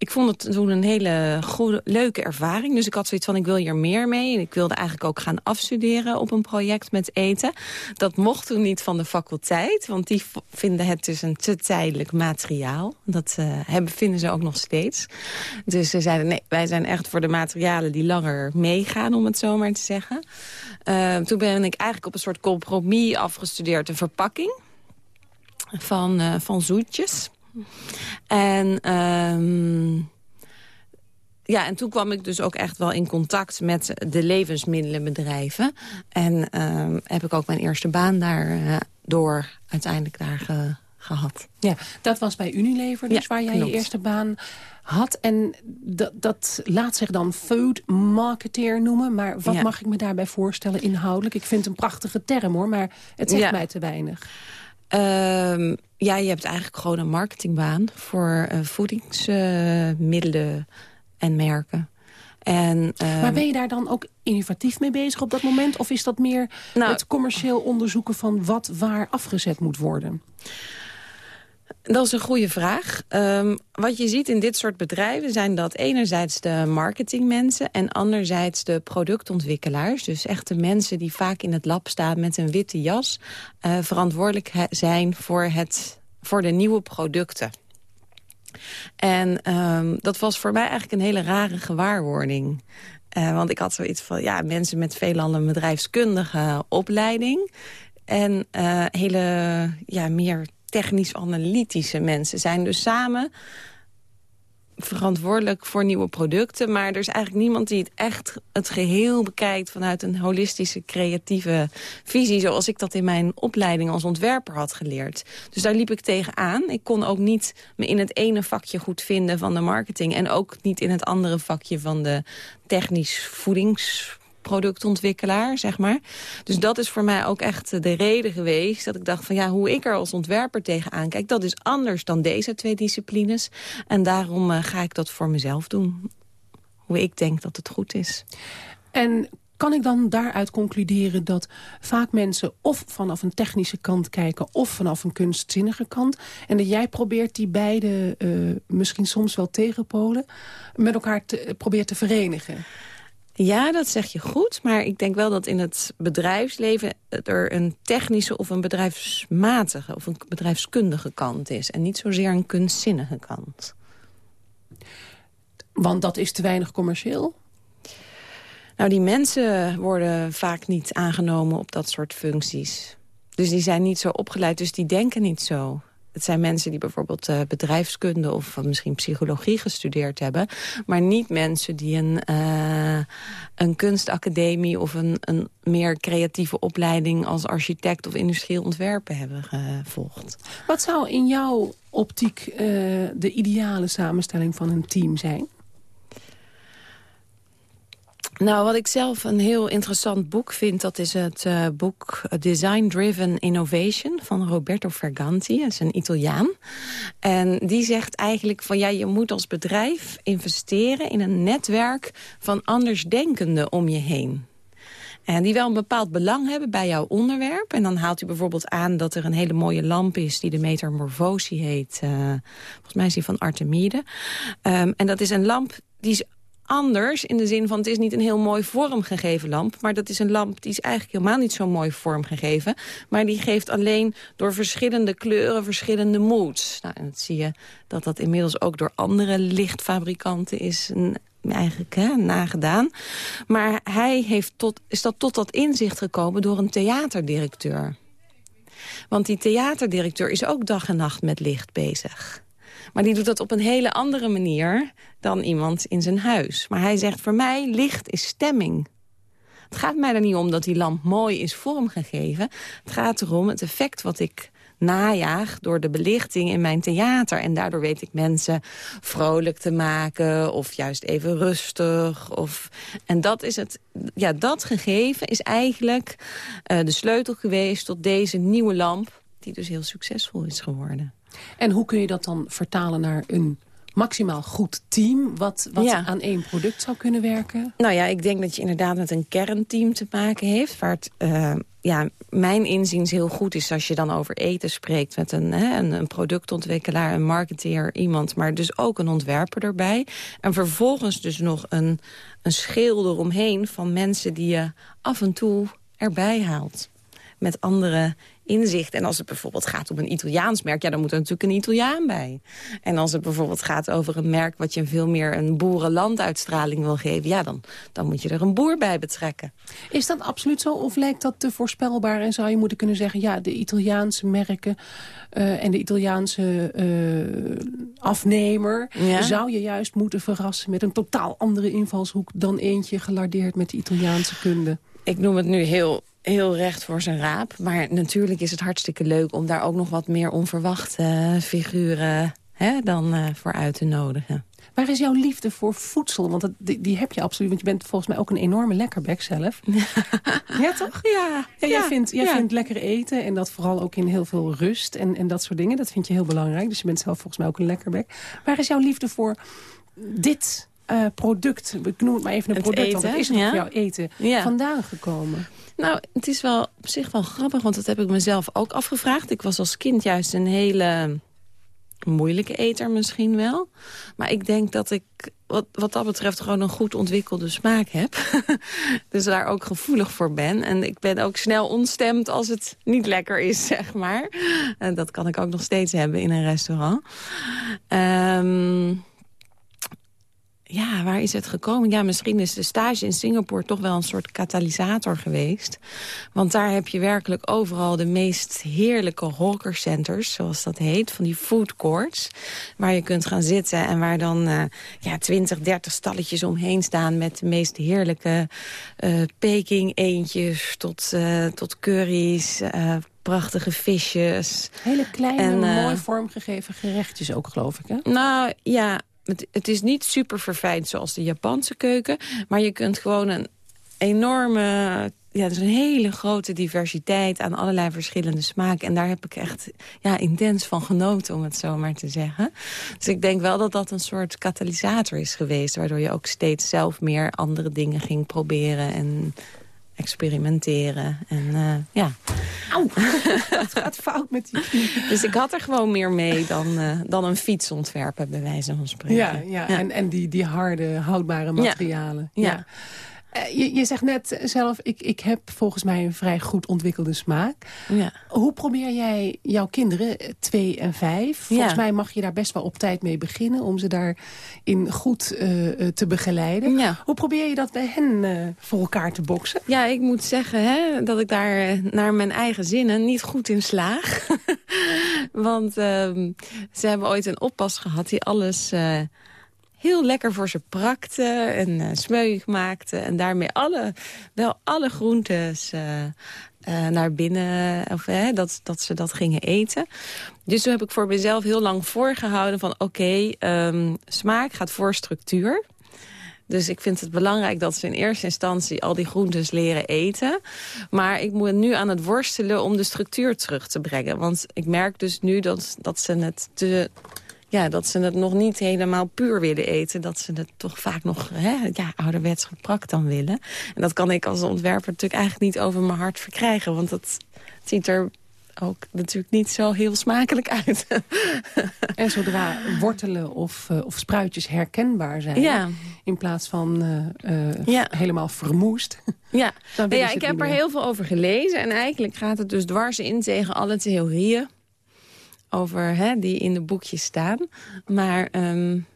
ik vond het toen een hele goede, leuke ervaring. Dus ik had zoiets van, ik wil hier meer mee. En ik wilde eigenlijk ook gaan afstuderen op een project met eten. Dat mocht toen niet van de faculteit. Want die vinden het dus een te tijdelijk materiaal. Dat uh, hebben, vinden ze ook nog steeds. Dus ze zeiden, nee, wij zijn echt voor de materialen die langer meegaan, om het zo maar te zeggen. Uh, toen ben ik eigenlijk op een soort compromis afgestudeerd, een verpakking van, uh, van zoetjes. En... Um, ja, en toen kwam ik dus ook echt wel in contact met de levensmiddelenbedrijven. En uh, heb ik ook mijn eerste baan daar uh, door uiteindelijk daar ge, gehad. Ja, dat was bij Unilever dus, ja, waar jij klopt. je eerste baan had. En dat, dat laat zich dan food marketeer noemen. Maar wat ja. mag ik me daarbij voorstellen inhoudelijk? Ik vind het een prachtige term hoor, maar het zegt ja. mij te weinig. Um, ja, je hebt eigenlijk gewoon een marketingbaan voor uh, voedingsmiddelen uh, en merken. En, um, maar ben je daar dan ook innovatief mee bezig op dat moment? Of is dat meer nou, het commercieel onderzoeken van wat waar afgezet moet worden? Dat is een goede vraag. Um, wat je ziet in dit soort bedrijven zijn dat enerzijds de marketingmensen... en anderzijds de productontwikkelaars. Dus echt de mensen die vaak in het lab staan met een witte jas... Uh, verantwoordelijk zijn voor, het, voor de nieuwe producten. En um, dat was voor mij eigenlijk een hele rare gewaarwording. Uh, want ik had zoiets van, ja, mensen met veelal een bedrijfskundige opleiding... en uh, hele, ja, meer technisch-analytische mensen zijn dus samen verantwoordelijk voor nieuwe producten. Maar er is eigenlijk niemand die het echt het geheel bekijkt... vanuit een holistische, creatieve visie... zoals ik dat in mijn opleiding als ontwerper had geleerd. Dus daar liep ik tegenaan. Ik kon ook niet me in het ene vakje goed vinden van de marketing... en ook niet in het andere vakje van de technisch voedings productontwikkelaar, zeg maar. Dus dat is voor mij ook echt de reden geweest... dat ik dacht van ja, hoe ik er als ontwerper tegenaan kijk... dat is anders dan deze twee disciplines. En daarom uh, ga ik dat voor mezelf doen. Hoe ik denk dat het goed is. En kan ik dan daaruit concluderen dat vaak mensen of vanaf een technische kant kijken... of vanaf een kunstzinnige kant. En dat jij probeert die beide, uh, misschien soms wel tegenpolen... met elkaar te, probeert te verenigen? Ja, dat zeg je goed. Maar ik denk wel dat in het bedrijfsleven er een technische of een bedrijfsmatige of een bedrijfskundige kant is. En niet zozeer een kunstzinnige kant. Want dat is te weinig commercieel? Nou, die mensen worden vaak niet aangenomen op dat soort functies. Dus die zijn niet zo opgeleid, dus die denken niet zo. Het zijn mensen die bijvoorbeeld uh, bedrijfskunde of uh, misschien psychologie gestudeerd hebben. Maar niet mensen die een, uh, een kunstacademie of een, een meer creatieve opleiding als architect of industrieel ontwerpen hebben gevolgd. Wat zou in jouw optiek de ideale samenstelling van een team zijn? Nou, wat ik zelf een heel interessant boek vind... dat is het uh, boek Design Driven Innovation van Roberto Ferganti. Dat is een Italiaan. En die zegt eigenlijk van... ja, je moet als bedrijf investeren in een netwerk... van andersdenkenden om je heen. En die wel een bepaald belang hebben bij jouw onderwerp. En dan haalt hij bijvoorbeeld aan dat er een hele mooie lamp is... die de metamorfosie heet. Uh, volgens mij is die van Artemide. Um, en dat is een lamp die is anders in de zin van het is niet een heel mooi vormgegeven lamp. Maar dat is een lamp die is eigenlijk helemaal niet zo mooi vormgegeven. Maar die geeft alleen door verschillende kleuren verschillende moods. Nou, en dat zie je dat dat inmiddels ook door andere lichtfabrikanten is eigenlijk hè, nagedaan. Maar hij heeft tot, is dat tot dat inzicht gekomen door een theaterdirecteur. Want die theaterdirecteur is ook dag en nacht met licht bezig. Maar die doet dat op een hele andere manier dan iemand in zijn huis. Maar hij zegt, voor mij, licht is stemming. Het gaat mij er niet om dat die lamp mooi is vormgegeven. Het gaat erom het effect wat ik najaag door de belichting in mijn theater. En daardoor weet ik mensen vrolijk te maken of juist even rustig. Of... En dat, is het, ja, dat gegeven is eigenlijk uh, de sleutel geweest tot deze nieuwe lamp... die dus heel succesvol is geworden. En hoe kun je dat dan vertalen naar een maximaal goed team... wat, wat Ja. aan één product zou kunnen werken? Nou ja, ik denk dat je inderdaad met een kernteam te maken heeft... waar het, eh, ja, mijn inziens heel goed is als je dan over eten spreekt... met een, hè, een, een productontwikkelaar, een marketeer, iemand... maar dus ook een ontwerper erbij. En vervolgens dus nog een, een schil eromheen van mensen die je af en toe erbij haalt. Met andere inzicht. En als het bijvoorbeeld gaat om een Italiaans merk... ja, dan moet er natuurlijk een Italiaan bij. En als het bijvoorbeeld gaat over een merk... wat je veel meer een boerenlanduitstraling wil geven... ja, dan, dan moet je er een boer bij betrekken. Is dat absoluut zo of lijkt dat te voorspelbaar? En zou je moeten kunnen zeggen, ja, de Italiaanse merken... eh, en de Italiaanse eh, afnemer... Ja. zou je juist moeten verrassen met een totaal andere invalshoek... dan eentje gelardeerd met de Italiaanse kunde? Ik noem het nu heel, heel recht voor zijn raap. Maar natuurlijk is het hartstikke leuk om daar ook nog wat meer onverwachte figuren hè, dan eh, voor uit te nodigen. Waar is jouw liefde voor voedsel? Want dat, die, die heb je absoluut, want je bent volgens mij ook een enorme lekkerbek zelf. ja, toch? Ja. Ja, jij ja, vindt, jij ja. vindt lekker eten en dat vooral ook in heel veel rust en, en dat soort dingen. Dat vind je heel belangrijk. Dus je bent zelf volgens mij ook een lekkerbek. Waar is jouw liefde voor dit eh, product? Ik noem het maar even een Het product, want eten, het is nog ja. jouw eten Ja. vandaan gekomen. Nou, het is wel op zich wel grappig, want dat heb ik mezelf ook afgevraagd. Ik was als kind juist een hele moeilijke eter misschien wel. Maar ik denk dat ik wat, wat dat betreft gewoon een goed ontwikkelde smaak heb. dus daar ook gevoelig voor ben. En ik ben ook snel ontstemd als het niet lekker is, zeg maar. En dat kan ik ook nog steeds hebben in een restaurant. Ehm ja, waar is het gekomen? Ja, misschien is de stage in Singapore toch wel een soort katalysator geweest. Want daar heb je werkelijk overal de meest heerlijke hawkercenters, zoals dat heet, van die food courts. Waar je kunt gaan zitten en waar dan eh, ja, 20, 30 stalletjes omheen staan met de meest heerlijke eh Peking eentjes tot, eh, tot curry's, eh, prachtige visjes. Hele kleine, En, eh, mooi vormgegeven gerechtjes ook, geloof ik, hè? Nou ja, het, is niet super verfijnd zoals de Japanse keuken. Maar je kunt gewoon een enorme... Ja, er is een hele grote diversiteit aan allerlei verschillende smaken. En daar heb ik echt ja, intens van genoten, om het zo maar te zeggen. Dus ik denk wel dat dat een soort katalysator is geweest... waardoor je ook steeds zelf meer andere dingen ging proberen... en experimenteren. En uh, ja. Auw, het gaat fout met die knie. Dus ik had er gewoon meer mee dan, uh, dan een fiets ontwerpen, bij wijze van spreken. Ja, ja, ja. En, en die, die harde, houdbare materialen. Ja. ja. Uh, je, je zegt net zelf, ik, ik heb volgens mij een vrij goed ontwikkelde smaak. Ja. Hoe probeer jij jouw kinderen, twee en vijf... volgens mij mag je daar best wel op tijd mee beginnen... om ze daarin goed uh, te begeleiden. Ja. Hoe probeer je dat bij hen uh, voor elkaar te boksen? Ja, ik moet zeggen hè, dat ik daar naar mijn eigen zinnen niet goed in slaag. Want uh, ze hebben ooit een oppas gehad die alles heel lekker voor ze prakte en uh, maakte. En daarmee alle, wel alle groentes uh, naar binnen, of dat, dat ze dat gingen eten. Dus toen heb ik voor mezelf heel lang voorgehouden van oké, um, smaak gaat voor structuur. Dus ik vind het belangrijk dat ze in eerste instantie al die groentes leren eten. Maar ik moet nu aan het worstelen om de structuur terug te brengen. Want ik merk dus nu dat, dat ze het te ja, dat ze het nog niet helemaal puur willen eten. Dat ze het toch vaak nog hè, ja, ouderwets geprakt dan willen. En dat kan ik als ontwerper natuurlijk eigenlijk niet over mijn hart verkrijgen. Want dat ziet er ook natuurlijk niet zo heel smakelijk uit. en zodra wortelen of, uh, of spruitjes herkenbaar zijn... Ja. in plaats van uh, uh, ja. helemaal vermoest... Ja, ja ik heb er heel veel over gelezen. En eigenlijk gaat het dus dwars in tegen alle theorieën over hè, die in de boekjes staan. Maar... Um,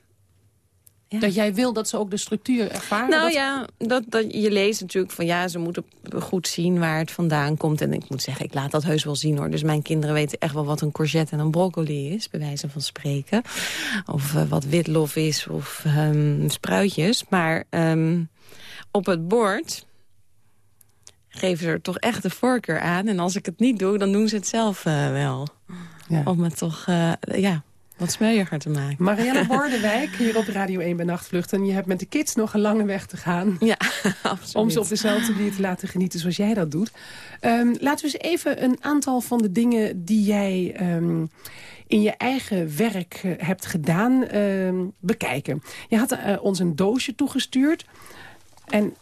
ja. Dat jij wil dat ze ook de structuur ervaren? Nou dat... ja, dat, dat, je leest natuurlijk van ja, ze moeten goed zien waar het vandaan komt. En ik moet zeggen, ik laat dat heus wel zien hoor. Dus mijn kinderen weten echt wel wat een courgette en een broccoli is, bij wijze van spreken. Of uh, wat witlof is, of um, spruitjes. Maar um, op het bord geven ze er toch echt de voorkeur aan. En als ik het niet doe, dan doen ze het zelf uh, wel. Ja. Om het toch, uh, ja... wat smeuiger te maken. Marianne Bordewijk, hier op Radio 1 bij Nachtvluchten. Je hebt met de kids nog een lange weg te gaan. Ja, absoluut. Om ze op dezelfde manier te laten genieten zoals jij dat doet. Um, laten we eens even een aantal van de dingen die jij... Um, in je eigen werk uh, hebt gedaan, uh, bekijken. Je had uh, ons een doosje toegestuurd. En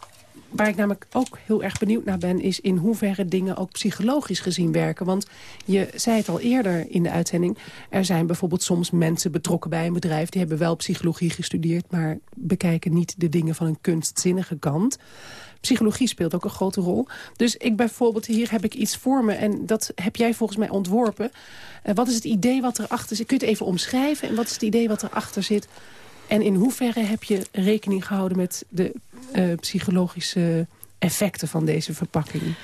waar ik namelijk ook heel erg benieuwd naar ben... is in hoeverre dingen ook psychologisch gezien werken. Want je zei het al eerder in de uitzending... er zijn bijvoorbeeld soms mensen betrokken bij een bedrijf... die hebben wel psychologie gestudeerd... maar bekijken niet de dingen van een kunstzinnige kant. Psychologie speelt ook een grote rol. Dus ik bijvoorbeeld, hier heb ik iets voor me... en dat heb jij volgens mij ontworpen. Uh, wat is het idee wat erachter zit? Kun je het even omschrijven? En wat is het idee wat erachter zit? En in hoeverre heb je rekening gehouden met de uh, psychologische effecten van deze verpakking?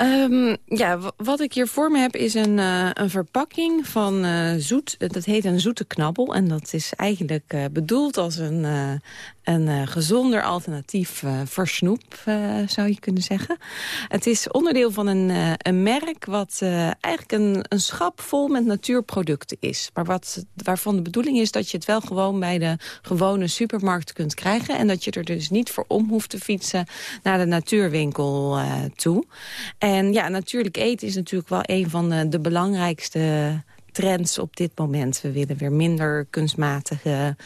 Um, ja, wat ik hier voor me heb is een, uh, een verpakking van uh, zoet. Dat heet een zoete knabbel. En dat is eigenlijk bedoeld als een, een gezonder alternatief voor snoep, zou je kunnen zeggen. Het is onderdeel van een, een merk wat eigenlijk een, een schap vol met natuurproducten is. Maar wat, waarvan de bedoeling is dat je het wel gewoon bij de gewone supermarkt kunt krijgen. En dat je er dus niet voor om hoeft te fietsen naar de natuurwinkel toe. En ja, natuurlijk eten is natuurlijk wel een van de belangrijkste trends op dit moment. We willen weer minder kunstmatige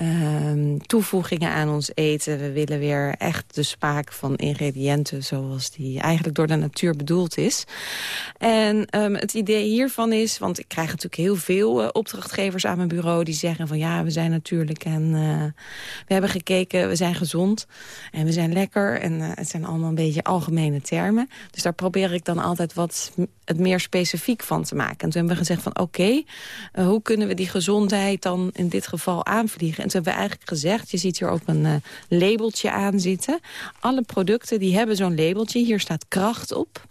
um, toevoegingen aan ons eten. We willen weer echt de smaak van ingrediënten zoals die eigenlijk door de natuur bedoeld is. En um, het idee hiervan is, want ik krijg natuurlijk heel veel uh, opdrachtgevers aan mijn bureau die zeggen van ja, we zijn natuurlijk en uh, we hebben gekeken, we zijn gezond en we zijn lekker. En uh, het zijn allemaal een beetje algemene termen. Dus daar probeer ik dan altijd wat het meer specifiek van te maken. En toen hebben we gezegd van oké, hoe kunnen we die gezondheid dan in dit geval aanvliegen? En hebben we eigenlijk gezegd, je ziet hier ook een uh, labeltje aan zitten. Alle producten die hebben zo'n labeltje. Hier staat kracht op.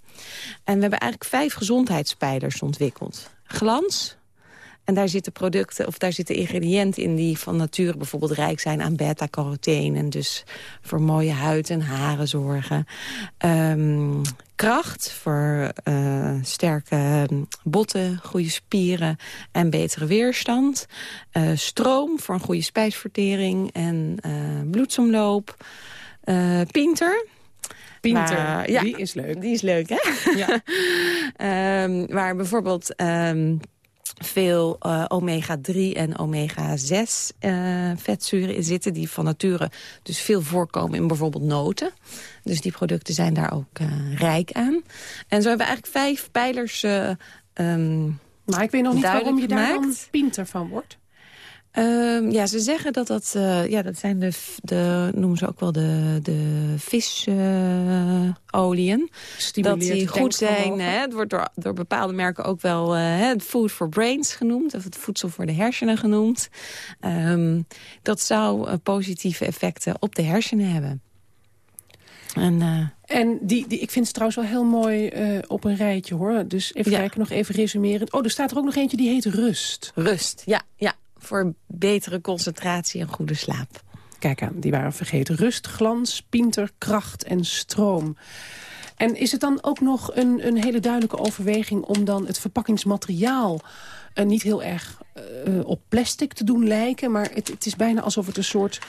En we hebben eigenlijk vijf gezondheidspijlers ontwikkeld. Glans, en daar zitten producten, of daar zitten ingrediënten in die van nature bijvoorbeeld rijk zijn aan beta-carotene. En dus voor mooie huid en haren zorgen. Um, kracht voor uh, sterke botten, goede spieren en betere weerstand. Uh, stroom voor een goede spijsvertering en uh, bloedsomloop. pinter, Pinter, maar, ja, die is leuk. Die is leuk, hè? Ja. um, waar bijvoorbeeld... Um, veel uh, omega-3 en omega-6 uh, vetzuren in zitten... die van nature dus veel voorkomen in bijvoorbeeld noten. Dus die producten zijn daar ook uh, rijk aan. En zo hebben we eigenlijk vijf pijlers um, Maar ik weet nog niet waarom je daar dan pinter van wordt. Um, ja, ze zeggen dat dat, uh, ja, dat zijn de, de, noemen ze ook wel de, de visolieën. Uh, dat die goed zijn. Hè, het wordt door, door bepaalde merken ook wel uh, food for brains genoemd. Of het voedsel voor de hersenen genoemd. Um, dat zou uh, positieve effecten op de hersenen hebben. En, en die, die, ik vind het trouwens wel heel mooi uh, op een rijtje, hoor. Dus even ja. kijken, nog even resumerend. Oh, er staat er ook nog eentje, die heet Rust. Rust, ja, ja voor betere concentratie en goede slaap. Kijk aan, die waren vergeten. Rust, glans, pinter, kracht en stroom. En is het dan ook nog een, een hele duidelijke overweging... om dan het verpakkingsmateriaal uh, niet heel erg uh, op plastic te doen lijken... maar het, het, is bijna alsof het een soort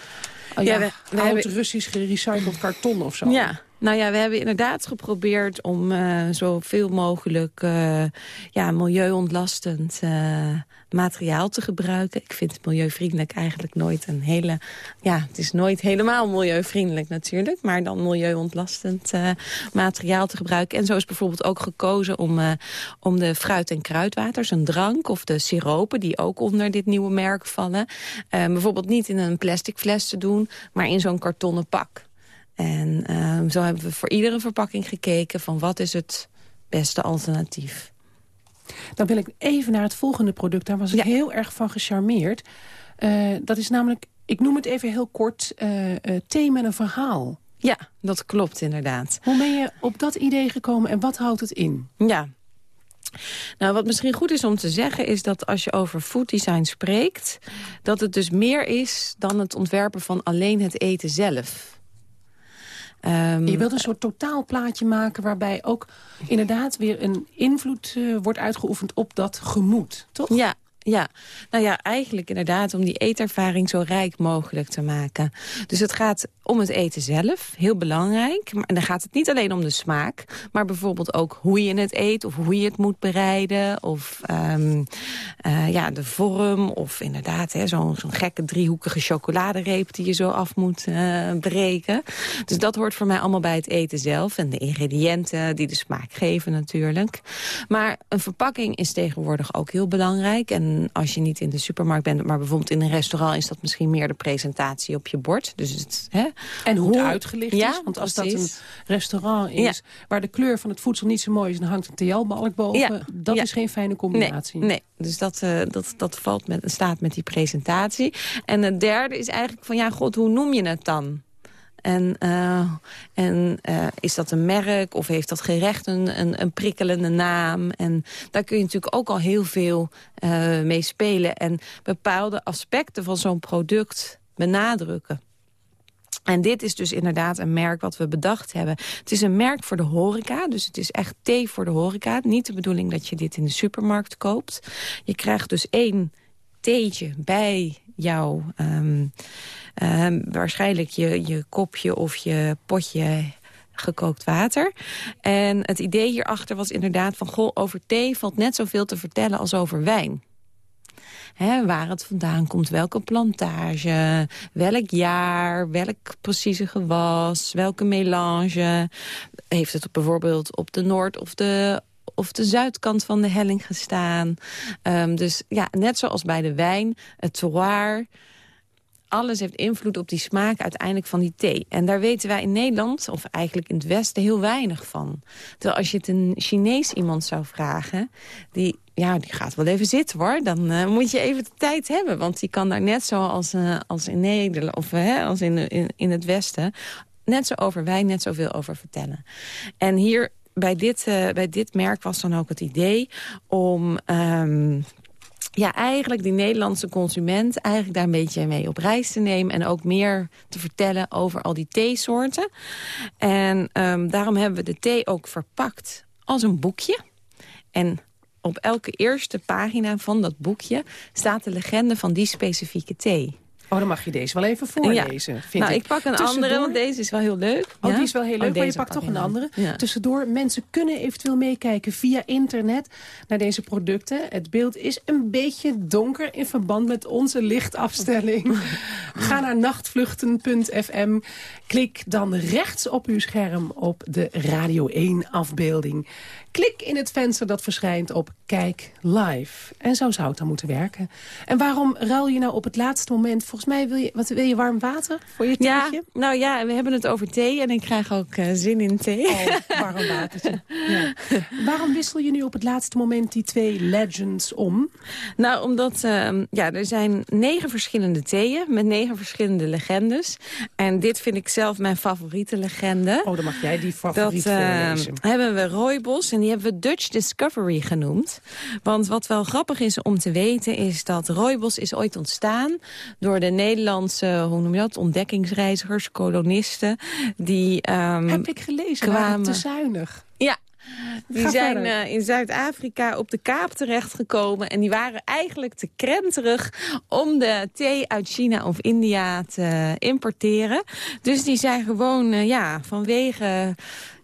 uh, ja, ja, we, we oud hebben... Russisch gerecycled karton of zo. Ja, nou ja, we hebben inderdaad geprobeerd om uh, zoveel mogelijk uh, ja, milieuontlastend uh, materiaal te gebruiken. Ik vind milieuvriendelijk eigenlijk nooit een hele... Ja, het is nooit helemaal milieuvriendelijk natuurlijk, maar dan milieuontlastend materiaal te gebruiken. En zo is bijvoorbeeld ook gekozen om, om de fruit- en kruidwaters, een drank of de siropen die ook onder dit nieuwe merk vallen, bijvoorbeeld niet in een plastic fles te doen, maar in zo'n kartonnen pak. En uh, zo hebben we voor iedere verpakking gekeken van wat is het beste alternatief. Dan wil ik even naar het volgende product. Daar was ik ja. heel erg van gecharmeerd. Uh, dat is namelijk, ik noem het even heel kort, uh, thee met een verhaal. Ja, dat klopt inderdaad. Hoe ben je op dat idee gekomen en wat houdt het in? Ja, nou, wat misschien goed is om te zeggen is dat als je over food design spreekt... dat het dus meer is dan het ontwerpen van alleen het eten zelf. Um, je wilt een soort totaalplaatje maken waarbij ook inderdaad weer een invloed uh, wordt uitgeoefend op dat gemoed, toch? Ja, Ja, nou ja, eigenlijk inderdaad om die eetervaring zo rijk mogelijk te maken. Dus het gaat om het eten zelf, heel belangrijk. En dan gaat het niet alleen om de smaak, maar bijvoorbeeld ook hoe je het eet... of hoe je het moet bereiden, of um, uh, ja, de vorm... of inderdaad zo'n zo gekke driehoekige chocoladereep die je zo af moet uh, breken. Dus dat hoort voor mij allemaal bij het eten zelf... en de ingrediënten die de smaak geven natuurlijk. Maar een verpakking is tegenwoordig ook heel belangrijk... En als je niet in de supermarkt bent, maar bijvoorbeeld in een restaurant... is dat misschien meer de presentatie op je bord. Dus het, hè? En hoe, het uitgelicht is. Want als dat een restaurant is waar de kleur van het voedsel niet zo mooi is... dan hangt een TL-balk boven. Dat is geen fijne combinatie. Nee, nee. dus dat, uh, dat, dat valt met, staat met die presentatie. En het derde is eigenlijk van, ja, god, hoe noem je het dan? En, uh, en uh, is dat een merk of heeft dat gerecht een, een, een, prikkelende naam? En daar kun je natuurlijk ook al heel veel uh, mee spelen. En bepaalde aspecten van zo'n product benadrukken. En dit is dus inderdaad een merk wat we bedacht hebben. Het is een merk voor de horeca, dus het is echt thee voor de horeca. Niet de bedoeling dat je dit in de supermarkt koopt. Je krijgt dus één theetje bij jouw... Um, um, waarschijnlijk je, je kopje of je potje gekookt water. En het idee hierachter was inderdaad van... goh, over thee valt net zoveel te vertellen als over wijn. He, waar het vandaan komt, welke plantage, welk jaar, welk precieze gewas, welke melange. Heeft het bijvoorbeeld op de noord- of de of de zuidkant van de helling gestaan. Um, dus ja, net zoals bij de wijn, het terroir alles heeft invloed op die smaak uiteindelijk van die thee. En daar weten wij in Nederland, of eigenlijk in het Westen, heel weinig van. Terwijl als je het een Chinees iemand zou vragen... die, ja, die gaat wel even zitten hoor, dan uh, moet je even de tijd hebben. Want die kan daar net zo als, uh, als in Nederland, of als in, in, in het Westen... net zo over wijn, net zoveel over vertellen. En hier bij dit, bij dit merk was dan ook het idee om... Um, ja, eigenlijk die Nederlandse consument eigenlijk daar een beetje mee op reis te nemen... en ook meer te vertellen over al die theesoorten. En um, daarom hebben we de thee ook verpakt als een boekje. En op elke eerste pagina van dat boekje staat de legende van die specifieke thee. Oh, dan mag je deze wel even voorlezen, ja. vind nou, ik. ik pak een andere, want deze is wel heel leuk. Oh, ja? die is wel heel leuk, oh, maar je pakt toch een andere. Ja. Tussendoor, mensen kunnen eventueel meekijken via internet naar deze producten. Het beeld is een beetje donker in verband met onze lichtafstelling. Ga naar nachtvluchten.fm. Klik dan rechts op uw scherm op de Radio 1-afbeelding. Klik in het venster dat verschijnt op Kijk Live. En zo zou het dan moeten werken. En waarom ruil je nou op het laatste moment... volgens mij wil je, wat, wil je warm water voor je theetje? Ja, nou ja, we hebben het over thee en ik krijg ook uh, zin in thee. Oh, warm watertje. ja. Waarom wissel je nu op het laatste moment die twee legends om? Nou, omdat uh, ja, er zijn negen verschillende theeën met negen verschillende legendes. En dit vind ik zelf mijn favoriete legende. Oh, dan mag jij die favoriet Dat, uh, voorlezen. hebben we Rooibos en die hebben we Dutch Discovery genoemd. Want wat wel grappig is om te weten is dat Rooibos is ooit ontstaan... door de Nederlandse, hoe noem je dat, ontdekkingsreizigers, kolonisten. Die, um, Heb ik gelezen, kwamen... te zuinig. Ja, die Ga zijn uh, in Zuid-Afrika op de Kaap terechtgekomen. En die waren eigenlijk te krenterig om de thee uit China of India te importeren. Dus die zijn gewoon uh, ja, vanwege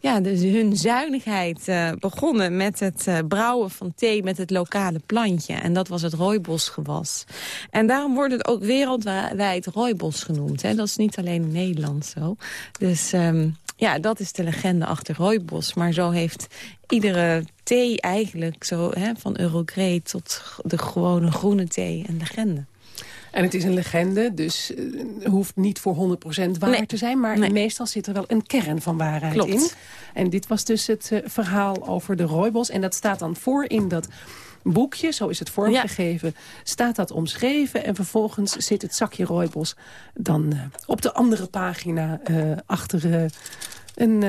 ja, dus hun zuinigheid uh, begonnen met het brouwen van thee met het lokale plantje. En dat was het rooibosgewas. En daarom wordt het ook wereldwijd rooibos genoemd. Hè? Dat is niet alleen in Nederland zo. Dus um, ja, dat is de legende achter rooibos. Maar zo heeft iedere thee eigenlijk, zo, hè, van Grey tot de gewone groene thee, een legende. En het is een legende, dus uh, hoeft niet voor 100% waar Nee. te zijn. Maar Nee. meestal zit er wel een kern van waarheid Klopt. in. En dit was dus het uh, verhaal over de rooibos. En dat staat dan voor in dat boekje, zo is het vormgegeven, staat dat omschreven. En vervolgens zit het zakje rooibos dan uh, op de andere pagina uh, achter uh, een,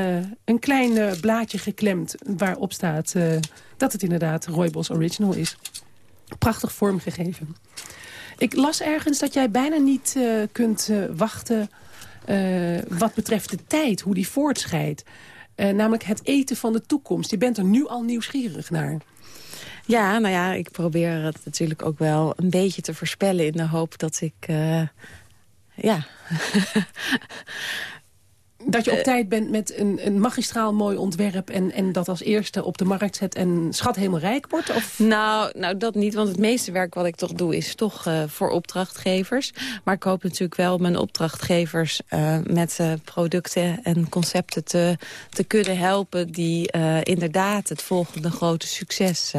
een klein blaadje geklemd... waarop staat dat het inderdaad rooibos original is. Prachtig vormgegeven. Ik las ergens dat jij bijna niet kunt wachten wat betreft de tijd, hoe die voortschrijdt. Namelijk het eten van de toekomst. Je bent er nu al nieuwsgierig naar. Ja, nou ja, ik probeer het natuurlijk ook wel een beetje te voorspellen... in de hoop dat ik... Uh, ja, Dat je op tijd bent met een, een magistraal mooi ontwerp... En, en dat als eerste op de markt zet en schat helemaal rijk wordt? Of? Nou, nou, dat niet, want het meeste werk wat ik toch doe... is toch uh, voor opdrachtgevers. Maar ik hoop natuurlijk wel mijn opdrachtgevers... Uh, met producten en concepten te, te kunnen helpen... die inderdaad het volgende grote succes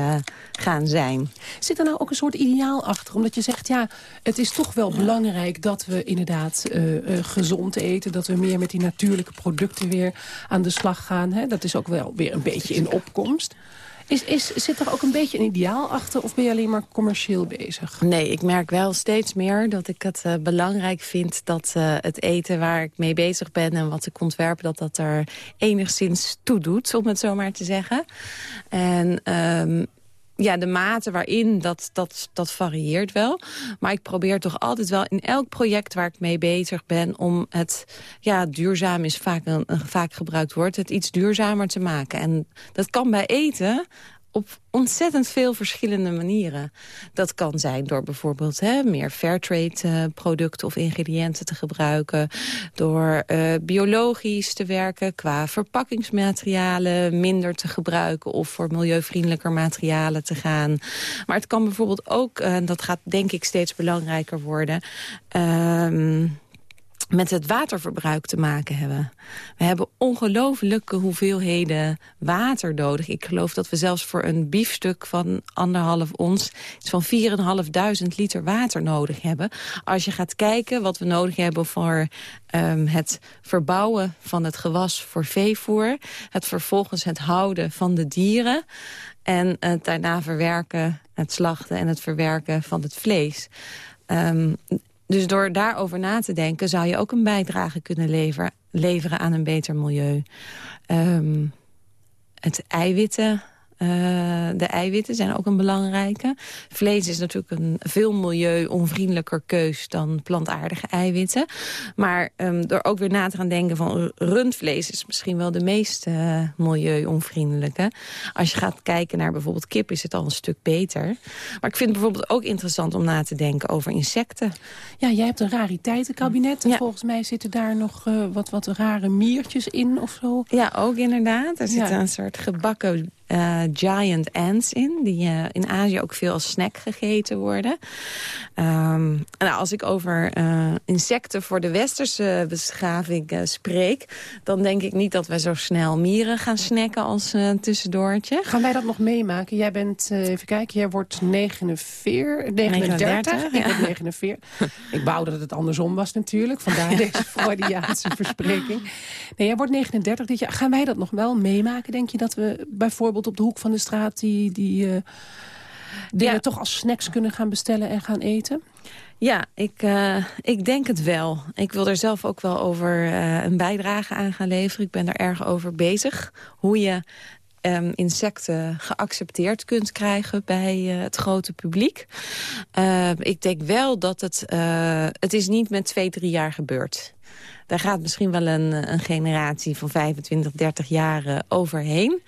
gaan zijn. Zit er nou ook een soort ideaal achter? Omdat je zegt, ja, het is toch wel belangrijk... dat we inderdaad gezond eten, dat we meer met die natuur producten weer aan de slag gaan. Hè? Dat is ook wel weer een beetje in opkomst. Is, is, zit er ook een beetje een ideaal achter of ben je alleen maar commercieel bezig? Nee, ik merk wel steeds meer dat ik het uh, belangrijk vind... dat uh, het eten waar ik mee bezig ben en wat ik ontwerp... dat dat er enigszins toe doet, om het zo maar te zeggen. En um, ja, de mate waarin, dat, dat, dat varieert wel. Maar ik probeer toch altijd wel in elk project waar ik mee bezig ben... om het, ja, duurzaam is vaak een, vaak gebruikt woord... het iets duurzamer te maken. En dat kan bij eten op ontzettend veel verschillende manieren. Dat kan zijn door bijvoorbeeld hè, meer fairtrade uh, producten of ingrediënten te gebruiken. Door uh, biologisch te werken qua verpakkingsmaterialen minder te gebruiken. Of voor milieuvriendelijker materialen te gaan. Maar het kan bijvoorbeeld ook, en uh, dat gaat denk ik steeds belangrijker worden... Ehm, met het waterverbruik te maken hebben. We hebben ongelofelijke hoeveelheden water nodig. Ik geloof dat we zelfs voor een biefstuk van anderhalf ons... iets van 4.500 liter water nodig hebben. Als je gaat kijken wat we nodig hebben voor um, het verbouwen van het gewas voor veevoer... het vervolgens het houden van de dieren... en het daarna verwerken, het slachten en het verwerken van het vlees... Um, dus door daarover na te denken... zou je ook een bijdrage kunnen leveren, leveren aan een beter milieu. Um, het eiwitten uh, de eiwitten zijn ook een belangrijke. Vlees is natuurlijk een veel milieu-onvriendelijker keus dan plantaardige eiwitten. Maar um, door ook weer na te gaan denken van rundvlees is misschien wel de meest uh, milieu-onvriendelijke. Als je gaat kijken naar bijvoorbeeld kip is het al een stuk beter. Maar ik vind het bijvoorbeeld ook interessant om na te denken over insecten. Ja, jij hebt een rariteitenkabinet. En ja. volgens mij zitten daar nog uh, wat, wat rare miertjes in of zo. Ja, ook inderdaad. Er zit ja. een soort gebakken uh, giant ants in. Die uh, in Azië ook veel als snack gegeten worden. Um, nou, als ik over uh, insecten voor de westerse beschaving spreek... dan denk ik niet dat wij zo snel mieren gaan snacken als tussendoortje. Gaan wij dat nog meemaken? Jij bent, even kijken, jij wordt 49, 39. 39 ja. Ik word 49. ik wou dat het andersom was natuurlijk. Vandaar deze Freudiaanse verspreking. Nee, jij wordt 39 dit jaar. Gaan wij dat nog wel meemaken? Denk je dat we bijvoorbeeld op de hoek van de straat... die, die uh, dingen ja. toch als snacks kunnen gaan bestellen en gaan eten? Ja, ik, uh, ik denk het wel. Ik wil er zelf ook wel over uh, een bijdrage aan gaan leveren. Ik ben er erg over bezig. Hoe je um, insecten geaccepteerd kunt krijgen bij uh, het grote publiek. Uh, ik denk wel dat het... Uh, het is niet met twee, drie jaar gebeurd. Daar gaat misschien wel een, een generatie van 25, 30 jaar overheen.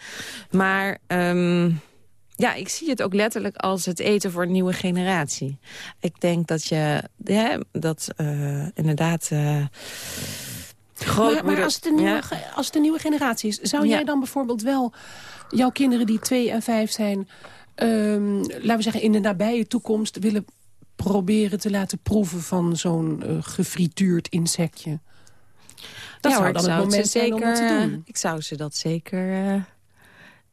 Maar... Um, ja, ik zie het ook letterlijk als het eten voor een nieuwe generatie. Ik denk dat je, dat uh, inderdaad... maar, maar als, de nieuwe, ja? als de nieuwe generatie is, zou ja. jij dan bijvoorbeeld wel jouw kinderen die twee en vijf zijn... Um, laten we zeggen in de nabije toekomst willen proberen te laten proeven van zo'n uh, gefrituurd insectje? Dat ja, zou dan het moment zijn zeker, te doen. Ik zou ze dat zeker... Uh,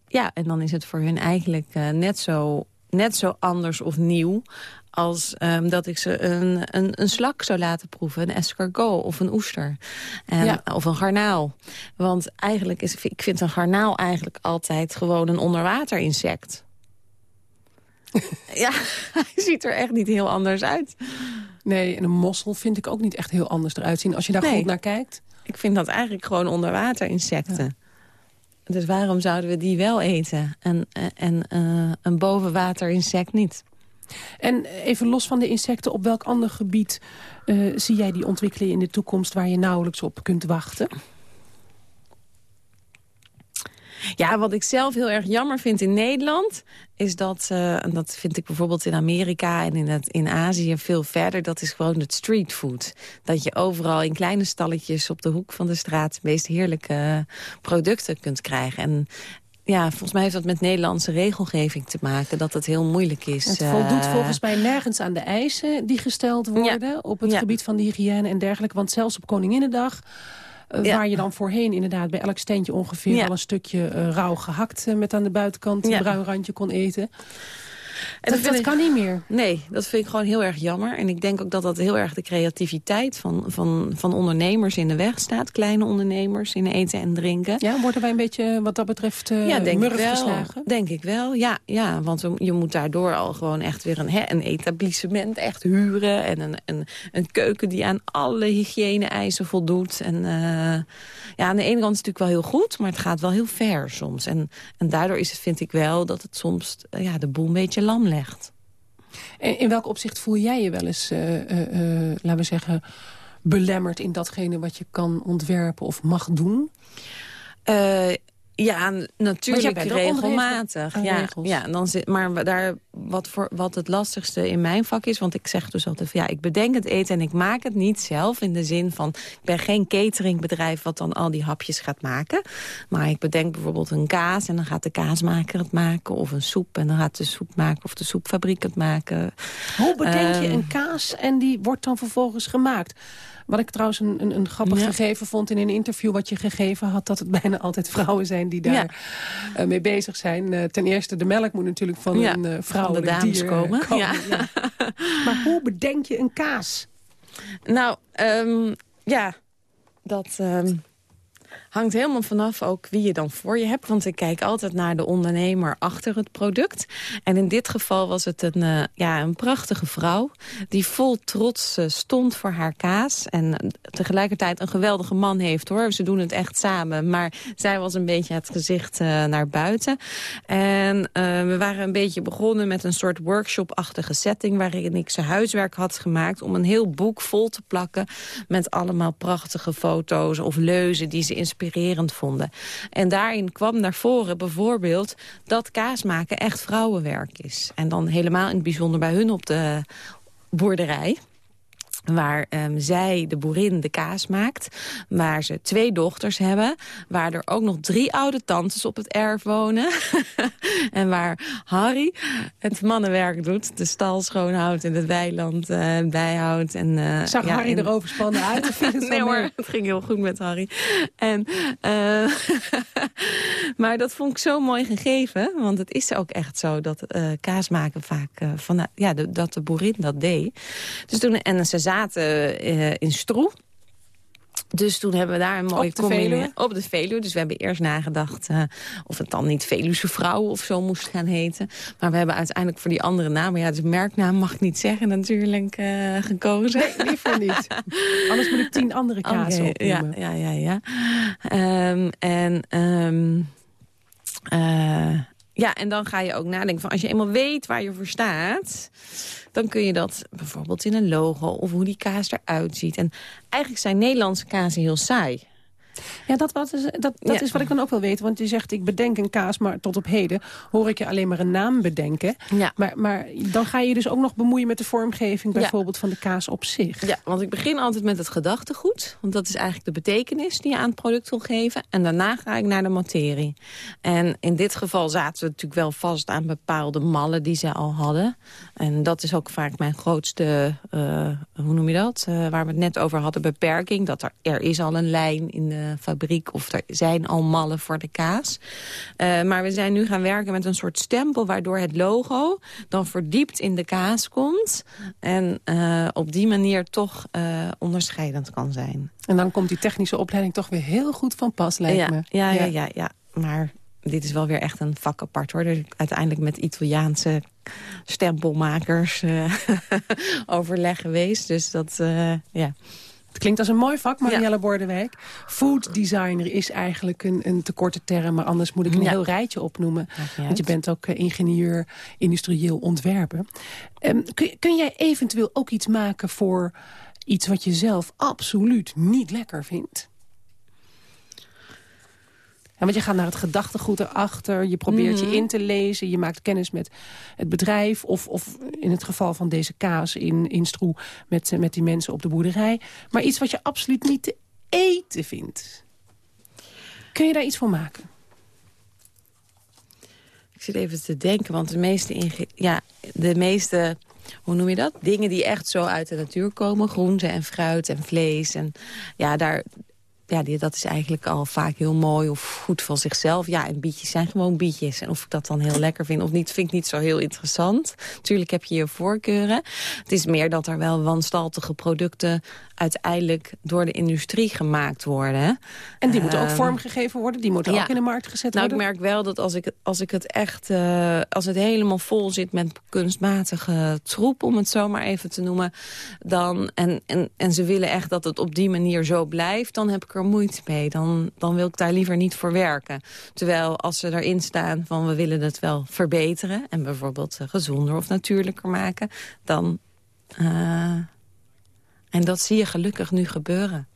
ja, en dan is het voor hun eigenlijk uh, net, zo, net zo anders of nieuw als um, dat ik ze een, een, een slak zou laten proeven. Een escargot of een oester. En, ja. Of een garnaal. Want eigenlijk is, ik vind een garnaal eigenlijk altijd gewoon een onderwaterinsect. ja, hij ziet er echt niet heel anders uit. Nee, en een mossel vind ik ook niet echt heel anders eruit zien. Als je daar nee. goed naar kijkt. Ik vind dat eigenlijk gewoon onderwaterinsecten. Ja. Dus waarom zouden we die wel eten en, en uh, een bovenwaterinsect niet? En even los van de insecten, op welk ander gebied uh, zie jij die ontwikkeling in de toekomst... waar je nauwelijks op kunt wachten? Ja, wat ik zelf heel erg jammer vind in Nederland... is dat, uh, en dat vind ik bijvoorbeeld in Amerika en in, het, in Azië veel verder... dat is gewoon het streetfood. Dat je overal in kleine stalletjes op de hoek van de straat... de meest heerlijke producten kunt krijgen. En, ja, volgens mij heeft dat met Nederlandse regelgeving te maken. Dat het heel moeilijk is. Het voldoet uh, volgens mij nergens aan de eisen die gesteld worden... Ja. op het ja. gebied van de hygiëne en dergelijke. Want zelfs op Koninginnedag... Uh, ja. Waar je dan voorheen inderdaad bij elk steentje ongeveer al een stukje uh, rauw gehakt... met aan de buitenkant een bruin randje kon eten. En dat, dat, kan niet meer. Nee, dat vind ik gewoon heel erg jammer. En ik denk ook dat dat heel erg de creativiteit van, van, van ondernemers in de weg staat. Kleine ondernemers in eten en drinken. Ja, worden wij een beetje wat dat betreft uh, ja, denk ik wel, geslagen? Denk ik wel, ja. ja want je moet daardoor al gewoon echt weer een, hè, een etablissement echt huren. En een, een, een keuken die aan alle hygiëne-eisen voldoet. En uh, ja, aan de ene kant is het natuurlijk wel heel goed, maar het gaat wel heel ver soms. En, en daardoor is het, vind ik wel, dat het soms uh, ja, de boel een beetje lam legt. En in welk opzicht voel jij je wel eens, uh, uh, uh, laten we zeggen, belemmerd in datgene wat je kan ontwerpen of mag doen? Ja, natuurlijk regelmatig. Ja, ja, dan zit, maar daar, wat, voor, wat het lastigste in mijn vak is... want ik zeg dus altijd, ja, ik bedenk het eten en ik maak het niet zelf... in de zin van, ik ben geen cateringbedrijf... wat dan al die hapjes gaat maken. Maar ik bedenk bijvoorbeeld een kaas... en dan gaat de kaasmaker het maken. Of een soep en dan gaat de soepmaker of de soepfabriek het maken. Hoe bedenk je een kaas en die wordt dan vervolgens gemaakt? Wat ik trouwens een, een, een grappig ja. gegeven vond in een interview wat je gegeven had... dat het bijna altijd vrouwen zijn die daar ja. uh, mee bezig zijn. Uh, ten eerste, de melk moet natuurlijk van ja. een uh, vrouwelijk van de dier komen. komen. maar hoe bedenk je een kaas? Nou, um, ja, dat... Um hangt helemaal vanaf ook wie je dan voor je hebt. Want ik kijk altijd naar de ondernemer achter het product. En in dit geval was het een, uh, ja, een prachtige vrouw... die vol trots uh, stond voor haar kaas. En tegelijkertijd een geweldige man heeft, hoor. Ze doen het echt samen. Maar zij was een beetje het gezicht uh, naar buiten. En we waren een beetje begonnen met een soort workshop-achtige setting... waarin ik zijn huiswerk had gemaakt... om een heel boek vol te plakken met allemaal prachtige foto's of leuzen... die ze vonden. En daarin kwam naar voren bijvoorbeeld dat kaas maken echt vrouwenwerk is. En dan helemaal in het bijzonder bij hun op de boerderij waar um, zij, de boerin, de kaas maakt. Waar ze twee dochters hebben. Waar er ook nog drie oude tantes op het erf wonen. en waar Harry het mannenwerk doet. De stal schoonhoudt en het weiland uh, bijhoudt. En, uh, Zag ja, Harry en... er overspannen uit? nee hoor, het ging heel goed met Harry. En, uh, maar dat vond ik zo mooi gegeven. Want het is ook echt zo dat kaas maken vaak... van, ja, de, dat de boerin dat deed. Dus toen, en ze zaten uh, in Stroe. Dus toen hebben we daar een mooie de Veluwe? Op de Veluwe. Dus we hebben eerst nagedacht uh, of het dan niet Veluwse vrouw of zo moest gaan heten. Maar we hebben uiteindelijk voor die andere naam, ja, dus merknaam mag ik niet zeggen natuurlijk, uh, gekozen. Nee, liever niet. Anders moet ik tien andere kazen okay, ja, ja, ja, ja. Um, en... Um, uh, ja, en dan ga je ook nadenken van als je eenmaal weet waar je voor staat... dan kun je dat bijvoorbeeld in een logo of hoe die kaas eruit ziet. En eigenlijk zijn Nederlandse kazen heel saai. Ja, dat, wat is, dat, dat ja. is wat ik dan ook wil weten. Want je zegt, ik bedenk een kaas, maar tot op heden hoor ik je alleen maar een naam bedenken. Ja. Maar, maar dan ga je dus ook nog bemoeien met de vormgeving bijvoorbeeld ja. van de kaas op zich. Ja, want ik begin altijd met het gedachtegoed. Want dat is eigenlijk de betekenis die je aan het product wil geven. En daarna ga ik naar de materie. En in dit geval zaten we natuurlijk wel vast aan bepaalde mallen die ze al hadden. En dat is ook vaak mijn grootste, uh, hoe noem je dat? Uh, waar we het net over hadden, beperking. Dat er, er is al een lijn in de fabriek of er zijn al mallen voor de kaas. Uh, maar we zijn nu gaan werken met een soort stempel... waardoor het logo dan verdiept in de kaas komt... en uh, op die manier toch uh, onderscheidend kan zijn. En dan komt die technische opleiding toch weer heel goed van pas, lijkt ja, me. Ja, ja, ja, ja. Maar dit is wel weer echt een vak apart, hoor. Dus uiteindelijk met Italiaanse stempelmakers overleg geweest. Dus dat, ja... Het klinkt als een mooi vak, Marielle ja. Bordewijk. Food designer is eigenlijk een, een te korte term... maar anders moet ik een ja. heel rijtje opnoemen. Want je bent ook uh, ingenieur, industrieel ontwerpen. Um, kun, kun jij eventueel ook iets maken voor iets wat je zelf absoluut niet lekker vindt? Want je gaat naar het gedachtegoed erachter. Je probeert Mhm. je in te lezen. Je maakt kennis met het bedrijf. Of, of in het geval van deze kaas in, in Stroe... Met, met die mensen op de boerderij. Maar iets wat je absoluut niet te eten vindt. Kun je daar iets voor maken? Ik zit even te denken, want de meeste, ja, de meeste hoe noem je dat? Dingen die echt zo uit de natuur komen. Groente en fruit en vlees. En ja, daar, ja die, dat is eigenlijk al vaak heel mooi of goed van zichzelf. Ja, en bietjes zijn gewoon bietjes. En of ik dat dan heel lekker vind of niet, vind ik niet zo heel interessant. Tuurlijk heb je je voorkeuren. Het is meer dat er wel wanstaltige producten uiteindelijk door de industrie gemaakt worden. En die moeten ook Ehm, vormgegeven worden. Die moeten ja. ook in de markt gezet nou, ik worden. merk wel dat als ik, als ik het echt... eh, als het helemaal vol zit met kunstmatige troep, om het zo maar even te noemen... Dan, en, en, en ze willen echt dat het op die manier zo blijft... dan heb ik er moeite mee. Dan, dan wil ik daar liever niet voor werken. Terwijl als ze erin staan van we willen het wel verbeteren... en bijvoorbeeld eh, gezonder of natuurlijker maken... dan... eh, en dat zie je gelukkig nu gebeuren.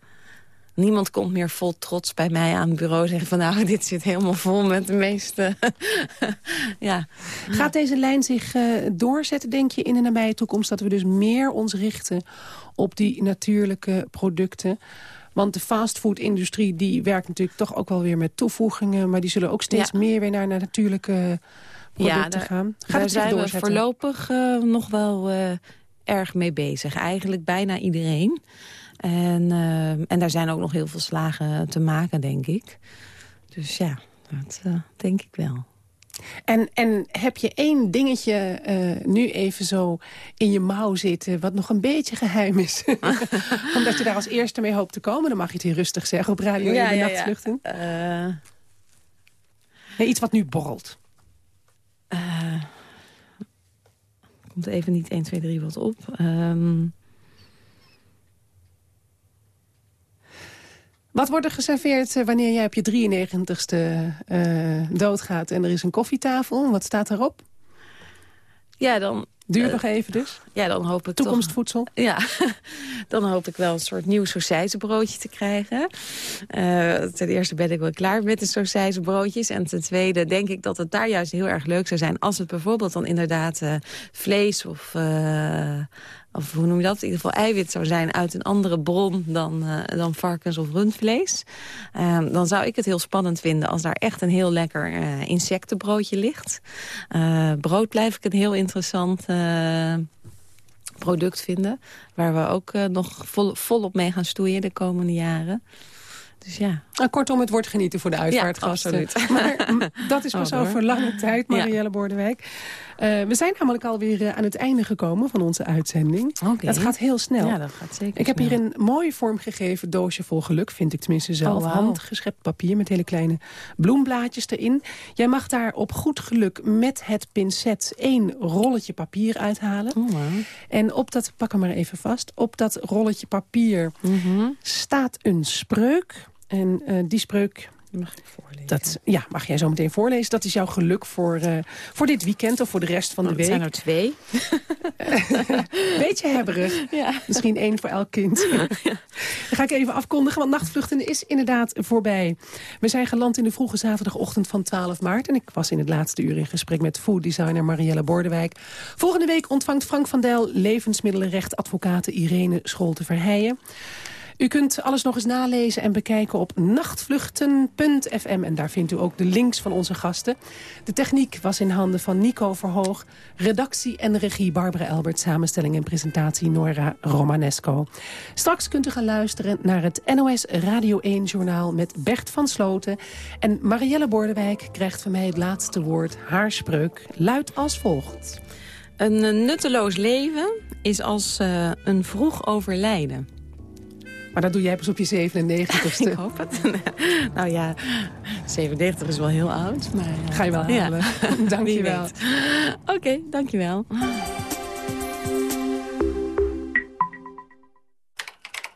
Niemand komt meer vol trots bij mij aan het bureau zeggen van... nou, dit zit helemaal vol met de meeste... ja. Gaat deze lijn zich eh, doorzetten, denk je, in de nabije toekomst? Dat we dus meer ons richten op die natuurlijke producten? Want de fastfood-industrie die werkt natuurlijk toch ook wel weer met toevoegingen... maar die zullen ook steeds Ja. meer weer naar, naar natuurlijke producten daar, gaan. Gaat daar zijn we voorlopig eh, nog wel eh, erg mee bezig. Eigenlijk bijna iedereen. En, eh, en daar zijn ook nog heel veel slagen te maken, denk ik. Dus ja, dat denk ik wel. En, en heb je één dingetje eh, nu even zo in je mouw zitten... wat nog een beetje geheim is? Omdat je daar als eerste mee hoopt te komen. Dan mag je het hier rustig zeggen op Radio Ja, in de ja, ja. Nachtvluchten. Eh, Nee, iets wat nu borrelt. eh, komt even niet 1, 2, 3 wat op. Ehm, Wat wordt er geserveerd eh, wanneer jij op je 93ste eh, doodgaat... en er is een koffietafel? Wat staat erop? ja, dan... Duurt eh, nog even dus. Ja, dan hoop ik toch... Toekomstvoedsel. Ja, dan hoop ik wel een soort nieuw sausijzenbroodje te krijgen. Ten eerste ben ik wel klaar met de sausijzenbroodjes. En ten tweede denk ik dat het daar juist heel erg leuk zou zijn... als het bijvoorbeeld dan inderdaad vlees of, of hoe noem je dat? In ieder geval eiwit zou zijn uit een andere bron dan, eh, dan varkens- of rundvlees. Eh, dan zou ik het heel spannend vinden als daar echt een heel lekker eh, insectenbroodje ligt. Eh, brood blijf ik een heel interessant... product vinden. Waar we ook nog vol, volop mee gaan stoeien de komende jaren. Dus ja. Nou, kortom, het wordt genieten voor de uitvaartgasten. Ja, absoluut. Maar dat is pas Oh, over lange tijd, Marielle Bordewijk. Eh, we zijn namelijk alweer uh, aan het einde gekomen van onze uitzending. Oké. Dat gaat heel snel. Ja, dat gaat zeker Ik heb hier een mooi vormgegeven doosje vol geluk, vind ik tenminste zelf. Oh. Handgeschept papier met hele kleine bloemblaadjes erin. Jij mag daar op goed geluk met het pincet één rolletje papier uithalen. Oh. En op dat, pak hem maar even vast, op dat rolletje papier Mhm. staat een spreuk. En eh, die spreuk... Mag ik voorlezen? Dat, ja, mag jij zo meteen voorlezen. Dat is jouw geluk voor, eh, voor dit weekend of voor de rest van Oh, de het week. zijn er twee. Beetje hebberig. Ja. Misschien één voor elk kind. Dan ga ik even afkondigen, want Nachtvluchten is inderdaad voorbij. We zijn geland in de vroege zaterdagochtend van 12 maart. En ik was in het laatste uur in gesprek met fooddesigner Marielle Bordewijk. Volgende week ontvangt Frank van Dijl levensmiddelenrechtadvocate Irene Scholte Verheijen. U kunt alles nog eens nalezen en bekijken op nachtvluchten.fm. En daar vindt u ook de links van onze gasten. De techniek was in handen van Nico Verhoog. Redactie en regie Barbara Elbert. Samenstelling en presentatie Nora Romanesco. Straks kunt u gaan luisteren naar het NOS Radio 1-journaal met Bert van Sloten. En Marielle Bordewijk krijgt van mij het laatste woord. Haar spreuk luidt als volgt. Een eh, nutteloos leven is als eh, een vroeg overlijden. Maar dat doe jij pas op je 97ste. Ik hoop het. nou ja, 97 is wel heel oud. Maar, Ga je wel ja. halen. Dank je wel. Oké, dankjewel.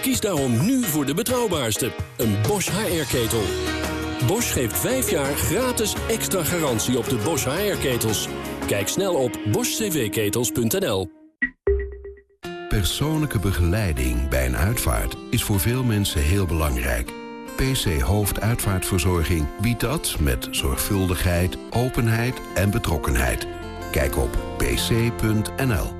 Kies daarom nu voor de betrouwbaarste, een Bosch HR-ketel. Bosch geeft 5 jaar gratis extra garantie op de Bosch HR-ketels. Kijk snel op boschcvketels.nl. Persoonlijke begeleiding bij een uitvaart is voor veel mensen heel belangrijk. PC Hoofduitvaartverzorging biedt dat met zorgvuldigheid, openheid en betrokkenheid. Kijk op pc.nl.